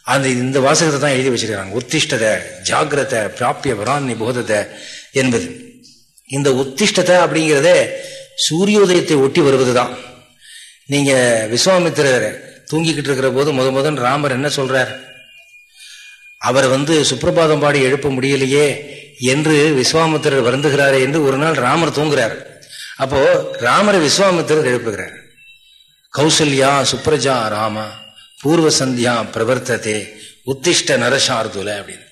அந்த இந்த வாசகத்தை தான் எழுதி வச்சிருக்கிறாங்க உத்திஷ்டத ஜாகிரத பிராப்பிய வராணி போதத்தை என்பது. இந்த உத்திஷ்டத்தை அப்படிங்கிறதே சூரியோதயத்தை ஒட்டி வருவதுதான். நீங்க விஸ்வாமித்திரர் தூங்கிக்கிட்டு இருக்கிற போது முத முதன் ராமர் என்ன சொல்றார்? அவர் வந்து சுப்பிரபாதம் பாடி எழுப்ப முடியலையே என்று விஸ்வாமித்திரர் வருந்துகிறாரே என்று ஒரு நாள் ராமர் தூங்குறார். அப்போ ராமரை விஸ்வாமித்திரர் எழுப்புகிறார். கௌசல்யா சுப்ரஜா ராமா. பூர்வ சந்தியா பிரவர்த்ததே உத்திஷ்ட நரசார்துல அப்படின்னு.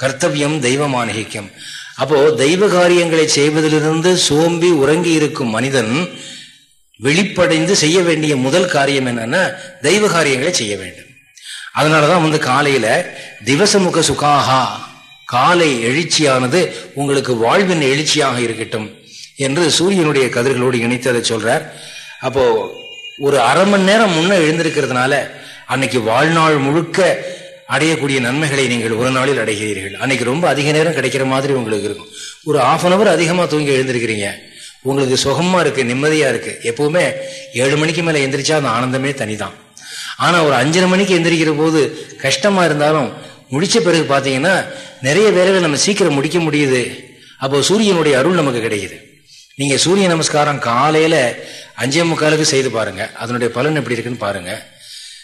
கர்த்தவியம் தெய்வமானகிக்கம் அப்போ தெய்வ காரியங்களை செய்வதிலிருந்து சோம்பி உறங்கி இருக்கும் மனிதன் வெளிப்படைந்து செய்ய வேண்டிய முதல் காரியம் என்னன்னா தெய்வ காரியங்களை செய்ய வேண்டும். அதனாலதான் வந்து காலையில திவசமுக சுகாகா காலை எழுச்சியானது உங்களுக்கு வாழ்வின் எழுச்சியாக இருக்கட்டும் என்று சூரியனுடைய கதிர்களோடு இணைத்து அதை சொல்றார். அப்போ ஒரு அரை மணி நேரம் முன்ன எழுந்திருக்கிறதுனால அன்னைக்கு வாழ்நாள் முழுக்க அடையக்கூடிய நன்மைகளை நீங்கள் ஒரு நாளில் அடைகிறீர்கள். அன்னைக்கு ரொம்ப அதிக நேரம் கிடைக்கிற மாதிரி உங்களுக்கு இருக்கும். ஒரு ஆஃப் அன் அவர் அதிகமாக தூங்கி எழுந்திருக்கிறீங்க. உங்களுக்கு சுகமா இருக்கு நிம்மதியா இருக்கு. எப்பவுமே ஏழு மணிக்கு மேல எந்திரிச்சா அந்த ஆனந்தமே தனிதான். ஆனா ஒரு அஞ்சரை மணிக்கு எந்திரிக்கிற போது கஷ்டமா இருந்தாலும் முடிச்ச பிறகு பாத்தீங்கன்னா நிறைய வேலைகளை நம்ம சீக்கிரம் முடிக்க முடியுது. அப்போ சூரியனுடைய அருள் நமக்கு கிடைக்குது. நீங்க சூரிய நமஸ்காரம் காலையில அஞ்சே முக்காலுக்கு செய்து பாருங்க. அதனுடைய பலன் எப்படி இருக்குன்னு பாருங்க.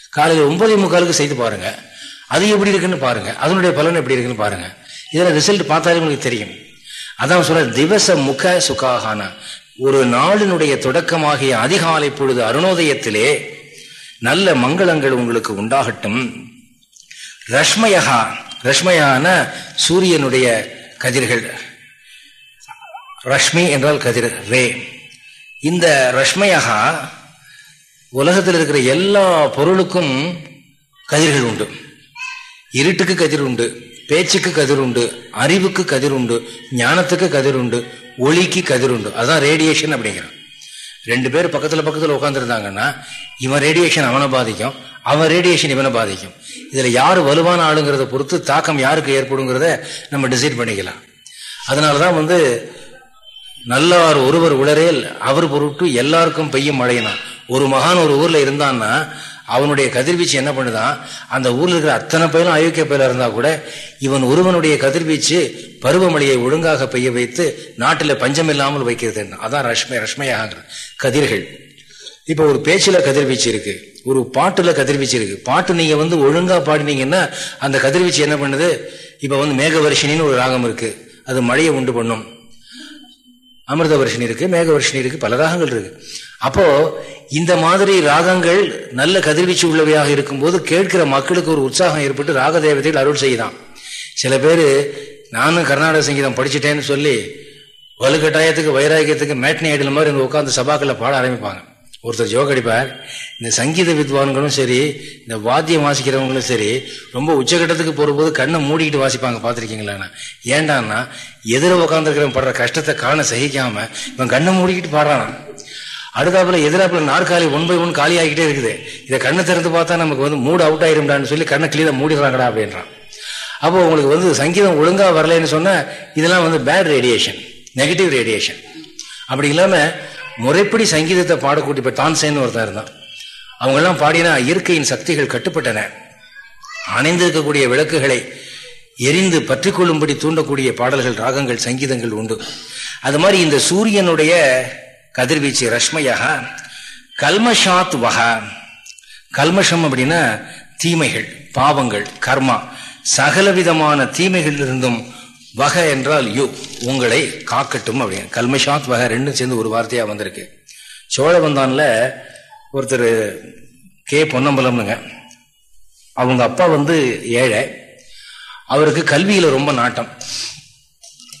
காலையில் ஒன்பதே முக்காலுக்கு செய்து பாருங்க. அது எப்படி இருக்குன்னு பாருங்க. அதனுடைய பலன் எப்படி இருக்குன்னு பாருங்க. இதில் ரிசல்ட் பார்த்தாலே உங்களுக்கு தெரியும். அதான் சொல்ற திவச முக சுகாகான ஒரு நாளினுடைய தொடக்கமாகிய அதிகாலை பொழுது அருணோதயத்திலே நல்ல மங்களங்கள் உங்களுக்கு உண்டாகட்டும். ரஷ்மயகா ரஷ்மயான சூரியனுடைய கதிர்கள். ரஷ்மி என்றால் கதிர் ரே. இந்த ரஷ்மயகா உலகத்தில் இருக்கிற எல்லா பொருளுக்கும் கதிர்கள் உண்டு. இருட்டுக்கு கதிர் உண்டு பேச்சுக்கு கதிர் உண்டு அறிவுக்கு கதிர் உண்டு ஞானத்துக்கு கதிர் உண்டு ஒளிக்கு கதிர் உண்டு. அதான் ரேடியேஷன் அப்படிங்கிறான். ரெண்டு பேர் பக்கத்தில் பக்கத்தில் உட்காந்துருந்தாங்கன்னா இவன் ரேடியேஷன் அவனை பாதிக்கும் அவன் ரேடியேஷன் இவனை பாதிக்கும். இதில் யார் வலுவான ஆளுங்கிறத பொறுத்து தாக்கம் யாருக்கு ஏற்படுங்கிறத நம்ம டிசைட் பண்ணிக்கலாம். அதனால்தான் வந்து நல்லார் ஒருவர் உளரேல் அவர் பொருட்டு எல்லாருக்கும் பெய்யும் மழையினான் ஒரு மகான் ஒரு ஊர்ல இருந்தான்னா அவனுடைய கதிர்வீச்சு என்ன பண்ணுதான் அந்த ஊர்ல இருக்கிற அத்தனை பயிலும் அயோக்கிய பயில இருந்தா கூட இவன் ஒருவனுடைய கதிர்வீச்சு பருவமழையை ஒழுங்காக பெய்ய வைத்து நாட்டில் பஞ்சம் இல்லாமல் வைக்கிறது அதான் ரஷ்மை ரஷ்மையாகிற கதிர்கள். இப்ப ஒரு பேச்சுல கதிர்வீச்சு இருக்கு. ஒரு பாட்டுல கதிர்வீச்சு இருக்கு. பாட்டு நீங்க வந்து ஒழுங்கா பாடினீங்கன்னா அந்த கதிர்வீச்சு என்ன பண்ணுது? இப்ப வந்து மேகவர்ஷினின்னு ஒரு ராகம் இருக்கு. அது மழையை உண்டு பண்ணும். அமிர்த வருஷினி இருக்கு மேக வருஷினி இருக்கு பல ராகங்கள் இருக்கு. அப்போ இந்த மாதிரி ராகங்கள் நல்ல கதிர்வீச்சு உள்ளவையாக இருக்கும்போது கேட்கிற மக்களுக்கு ஒரு உற்சாகம் ஏற்பட்டு ராக தேவதைகள் அருள் செய்தான். சில பேர் நானும் கர்நாடக சங்கீதம் படிச்சுட்டேன்னு சொல்லி வலுக்கட்டாயத்துக்கு வைராகியத்துக்கு மேட்னி ஐடல் மாதிரி இங்கே உட்காந்து சபாக்களை பாட ஆரம்பிப்பாங்க. ஒருத்தர் ஜோக் அடிப்பார். இந்த சங்கீத வித்வான்களும் சரி இந்த வாத்தியம் வாசிக்கிறவங்களும் சரி ரொம்ப உச்சகட்டத்துக்கு போகும்போது கண்ணை மூடிக்கிட்டு வாசிப்பாங்க பார்த்துருக்கீங்களாண்ணா ஏண்டான்னா எதிர உட்காந்துருக்கிறவன் படுற கஷ்டத்தை காண சகிக்காமல் இவன் கண்ணை மூடிக்கிட்டு பாடுறான் அடுத்தாப்புல எதிராப்புல நாற்காலி ஒன் பை ஒன் காலி ஆகிட்டே இருக்குது. இதை கண்ணை திறந்து பார்த்தா நமக்கு வந்து மூடு அவுட் ஆயிரும்டான்னு சொல்லி கண்ணை கிளீனா மூடிடுறாங்கடா அப்படின்றான். அப்போ உங்களுக்கு வந்து சங்கீதம் ஒழுங்கா வரலன்னு சொன்னா இதெல்லாம் வந்து பேட் ரேடியேஷன் நெகட்டிவ் ரேடியேஷன் அப்படி இல்லாம முறைப்படி சங்கீதத்தை பாடக்கூடிய இப்போ தான்சேன்னு ஒருத்தன் இருந்தான். அவங்கெல்லாம் பாடினா இயற்கையின் சக்திகள் கட்டுப்பட்டன. அணைந்திருக்கக்கூடிய விளக்குகளை எரிந்து பற்றி கொள்ளும்படி தூண்டக்கூடிய பாடல்கள் ராகங்கள் சங்கீதங்கள் உண்டு. அது மாதிரி இந்த சூரியனுடைய கதிர்வீச்சு ரஷ்மையாக கல்மஷாத் வகா கல்மஷம் அப்படின்னா தீமைகள் பாவங்கள் கர்மா. சகலவிதமான தீமைகள் இருந்தும் வகை என்றால் யு உங்களை காக்கட்டும் அப்படின்னு. கல்மஷாத் வகை ரெண்டும் சேர்ந்து ஒரு வார்த்தையா வந்திருக்கு. சோழவந்தானில் ஒருத்தர் கே பொன்னம்பலம்னுங்க. அவங்க அப்பா வந்து ஏழை. அவருக்கு கல்வியில ரொம்ப நாட்டம்.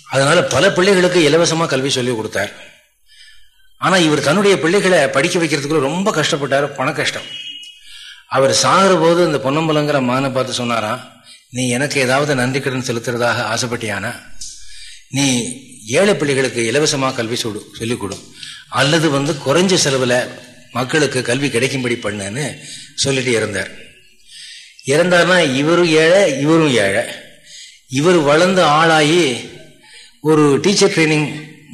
அதனால பல பிள்ளைகளுக்கு இலவசமா கல்வி சொல்லி கொடுத்தார். ஆனா இவர் தன்னுடைய பிள்ளைகளை படிக்க வைக்கிறதுக்குள்ள ரொம்ப கஷ்டப்பட்டார் பண கஷ்டம். அவர் சாகிற போது இந்த பொன்னம்பலங்கிற மானை பார்த்து சொன்னாரா நீ எனக்கு ஏதாவது நன்றி கடன் செலுத்துறதாக ஆசைப்பட்டியானா? நீ ஏழை பிள்ளைகளுக்கு இலவசமாக கல்வி சொல்லு சொல்லிக் கொடு. அல்லது வந்து குறைஞ்ச செலவில் மக்களுக்கு கல்வி கிடைக்கும்படி பண்ணுன்னு சொல்லிட்டு இருந்தார் இறந்தார்னா இவரும் ஏழை இவரும் ஏழை. இவர் வளர்ந்து ஆளாகி ஒரு டீச்சர் ட்ரைனிங்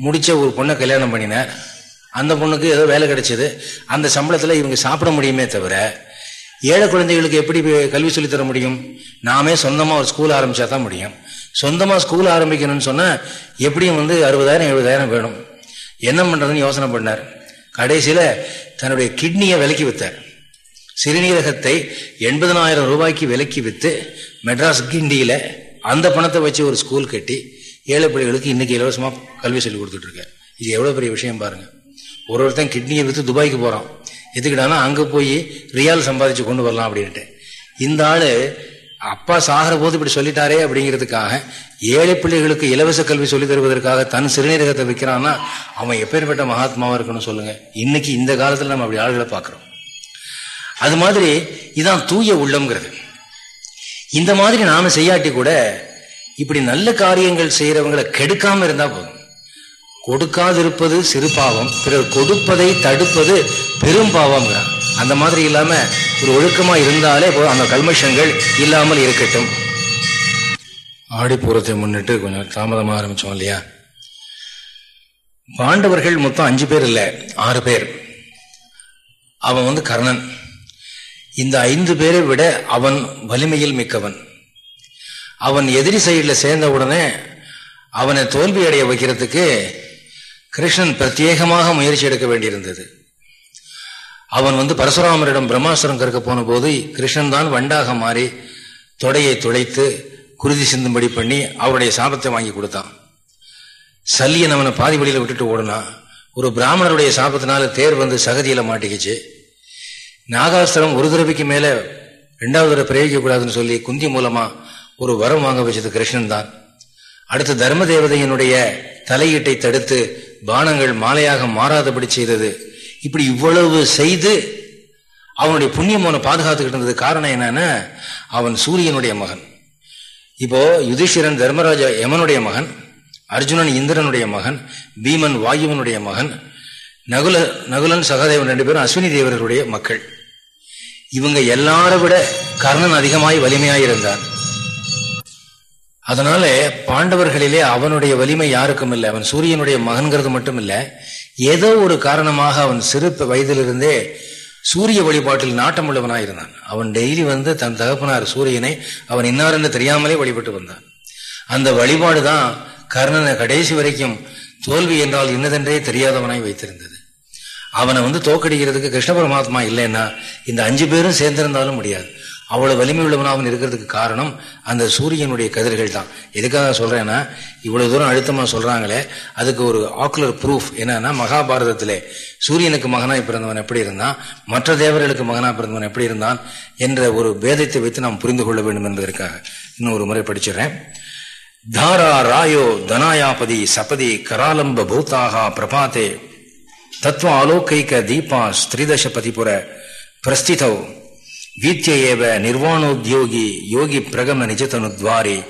முடித்த ஒரு பொண்ணை கல்யாணம் பண்ணினார். அந்த பொண்ணுக்கு ஏதோ வேலை கிடைச்சது. அந்த சம்பளத்தில் இவங்க சாப்பிட முடியுமே தவிர ஏழை குழந்தைகளுக்கு எப்படி கல்வி சொல்லித்தர முடியும்? நாமே சொந்தமாக ஒரு ஸ்கூல் ஆரம்பிச்சா தான் முடியும். சொந்தமாக ஸ்கூல் ஆரம்பிக்கணும்னு சொன்னால் எப்படியும் வந்து அறுபதாயிரம் எழுபதாயிரம் வேணும். என்ன பண்ணுறதுன்னு யோசனை பண்ணார். கடைசியில் தன்னுடைய கிட்னியை விலக்கி வித்தார் சிறுநீரகத்தை எண்பதனாயிரம் ரூபாய்க்கு விலக்கி விற்று மெட்ராஸ் கிண்டியில் அந்த பணத்தை வச்சு ஒரு ஸ்கூல் கட்டி ஏழை பிள்ளைகளுக்கு இன்னைக்கு இலவசமாக கல்வி சொல்லி கொடுத்துட்ருக்கார் இது எவ்வளோ பெரிய விஷயம் பாருங்கள் ஒரு ஒருத்தன் கிட்னியை விற்று துபாய்க்கு போகிறான் எதுக்கிட்டானா அங்கே போய் ரியால் சம்பாதிச்சு கொண்டு வரலாம் அப்படின்ட்டு இந்த ஆள் அப்பா சாகிற போது இப்படி சொல்லிட்டாரே அப்படிங்கிறதுக்காக ஏழை பிள்ளைகளுக்கு இலவச கல்வி சொல்லி தருவதற்காக தன் சிறுநீரகத்தை விற்கிறான்னா அவன் எப்பேற்பட்ட மகாத்மாவா இருக்கணும் சொல்லுங்க. இன்னைக்கு இந்த காலத்தில் நம்ம அப்படி ஆளுகளை பார்க்குறோம். அது மாதிரி இதான் தூய உள்ளம்ங்கிறது. இந்த மாதிரி நாம செய்யாட்டி கூட இப்படி நல்ல காரியங்கள் செய்யறவங்களை கெடுக்காம இருந்தா போதும். கொடுக்காதிருப்பது சிறு பாவம் பிறர் கொடுப்பதை தடுப்பது பெரும் பாவம் அந்த மாதிரி இல்லாம ஒரு ஒழுக்கமா இருந்தாலே போதும் அந்த கல்மஷங்கள் இல்லாமல் இருக்கட்டும். ஆடிப்பூரத்தை முன்னிட்டு கொஞ்சம் தாமதமாக ஆரம்பிச்சோம் இல்லையா? பாண்டவர்கள் மொத்தம் அஞ்சு பேர் இல்லை ஆறு பேர். அவன் வந்து கர்ணன். இந்த ஐந்து பேரை விட அவன் வலிமையில் மிக்கவன். அவன் எதிரி சைடில் சேர்ந்த உடனே அவனை தோல்வி அடைய வைக்கிறதுக்கு கிருஷ்ணன் பிரத்யேகமாக முயற்சி எடுக்க வேண்டியிருந்தது. அவன் வந்து பரசுராமரிடம் பிரம்மாசுரம் கற்க போன போது கிருஷ்ணன் தான் வண்டாக மாறி தொடையை துளைத்து குருதி சிந்தும்படி பண்ணி அவருடைய சாபத்தை வாங்கி கொடுத்தான். சல்லியன் அவனை பாதி வழியில விட்டுட்டு ஓடுனான் ஒரு பிராமணருடைய சாபத்தினால தேர் வந்து சகதியில மாட்டிக்கிச்சு. நாகாஸ்திரம் ஒரு தடவைக்கு மேல ரெண்டாவது தடவை பிரயோகிக்க கூடாதுன்னு சொல்லி குந்தி மூலமா ஒரு வரம் வாங்க வச்சது கிருஷ்ணன் தான். அடுத்து தர்ம தேவதையினுடைய தலையீட்டை தடுத்து பானங்கள் மாலையாக மாறாதபடி செய்தது. இப்படி இவ்வளவு செய்து அவனுடைய புண்ணியம் அவனை பாதுகாத்துக்கிட்டு இருந்தது. காரணம் என்னன்னா அவன் சூரியனுடைய மகன். இப்போ யுதிஷிரன் தர்மராஜ யமனுடைய மகன் அர்ஜுனன் இந்திரனுடைய மகன் பீமன் வாயுவனுடைய மகன் நகுல நகுலன் சகாதேவன் ரெண்டு பேரும் அஸ்வினி தேவர்களுடைய மக்கள். இவங்க எல்லாரை விட கர்ணன் அதிகமாய் வலிமையாயிருந்தான் அதனால பாண்டவர்களிலே அவனுடைய வலிமை யாருக்கும் இல்லை. அவன் சூரியனுடைய மகன்கிறது மட்டும் இல்லை. ஏதோ ஒரு காரணமாக அவன் சிறு வயதிலிருந்தே சூரிய வழிபாட்டில் நாட்டம் உள்ளவனாக இருந்தான் அவன் டெய்லி வந்து தன் தகப்பனார் சூரியனை அவன் இன்னார் என்று தெரியாமலே வழிபட்டு வந்தான். அந்த வழிபாடு தான் கர்ணனை கடைசி வரைக்கும் தோல்வி என்றால் இன்னதென்றே தெரியாதவனாய் வைத்திருந்தது. அவனை வந்து தோக்கடிக்கிறதுக்கு கிருஷ்ண பரமாத்மா இல்லைன்னா இந்த அஞ்சு பேரும் சேர்ந்திருந்தாலும் முடியாது. அவ்வளவு வலிமை உள்ளவனாகவும் இருக்கிறதுக்கு காரணம் அந்த சூரியனுடைய கதிர்கள் தான். எதுக்காக சொல்றேன்னா இவ்வளவு தூரம் அழுத்தமா சொல்றாங்களே அதுக்கு ஒரு ஆக்குலர் ப்ரூஃப் என்னன்னா மகாபாரதத்திலே சூரியனுக்கு மகனாய் பிறந்தவன் எப்படி இருந்தான் மற்ற தேவர்களுக்கு மகனாய் பிறந்தவன் எப்படி இருந்தான் என்ற ஒரு பேதத்தை வைத்து நாம் புரிந்து கொள்ள வேண்டும் என்பதற்காக இன்னும் ஒரு முறை படிச்சிடறேன். தாரா ராயோ தனாயாபதி சபதி கராலம்ப பூத்தாகா பிரபாத்தே தத்துவ ஆலோகைக்க தீபா ஸ்திரிதச பதிபுர பிரஸ்திதவ் வீத்திய ஏவ நிர்வாணோத்யோகி யோகி பிரகம நிஜதனுத்வாரி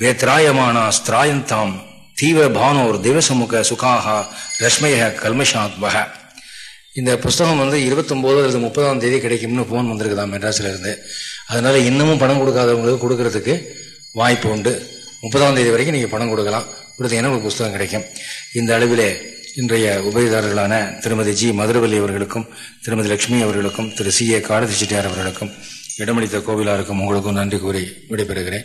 வேத்ராயமானா ஸ்திராயந்தாம் தீவிர பானோர் திவசமுக சுகாகா ரஷ்மய கல்மஷாத்மக இந்த புஸ்தகம் வந்து இருபத்தொம்போது அல்லது முப்பதாம் தேதி கிடைக்கும்னு ஃபோன் வந்திருக்குதான் மெட்ராஸில் இருந்து அதனால இன்னமும் பணம் கொடுக்காதவங்களுக்கு கொடுக்கறதுக்கு வாய்ப்பு உண்டு. முப்பதாம் தேதி வரைக்கும் நீங்கள் பணம் கொடுக்கலாம். கொடுத்தீங்கன்னா ஒரு புஸ்தகம் கிடைக்கும். இந்த அளவிலே இன்றைய உபயதாரர்களான திருமதி ஜி. மதுரவல்லி அவர்களுக்கும் திருமதி லட்சுமி அவர்களுக்கும் திரு. சி. ஏ. காடதி செட்டியார் அவர்களுக்கும் இடமளித்த கோவிலாருக்கும் உங்களுக்கும் நன்றி கூறி விடைபெறுகிறேன்.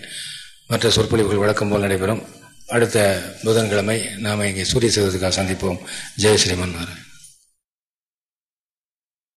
மற்ற சொற்பொழிவுகள் வழக்கம் போல் நடைபெறும். அடுத்த புதன்கிழமை நாம் இங்கே சூரிய சதுர்த்திக்காக சந்திப்போம். ஜெய் ஸ்ரீமன் நாராயண்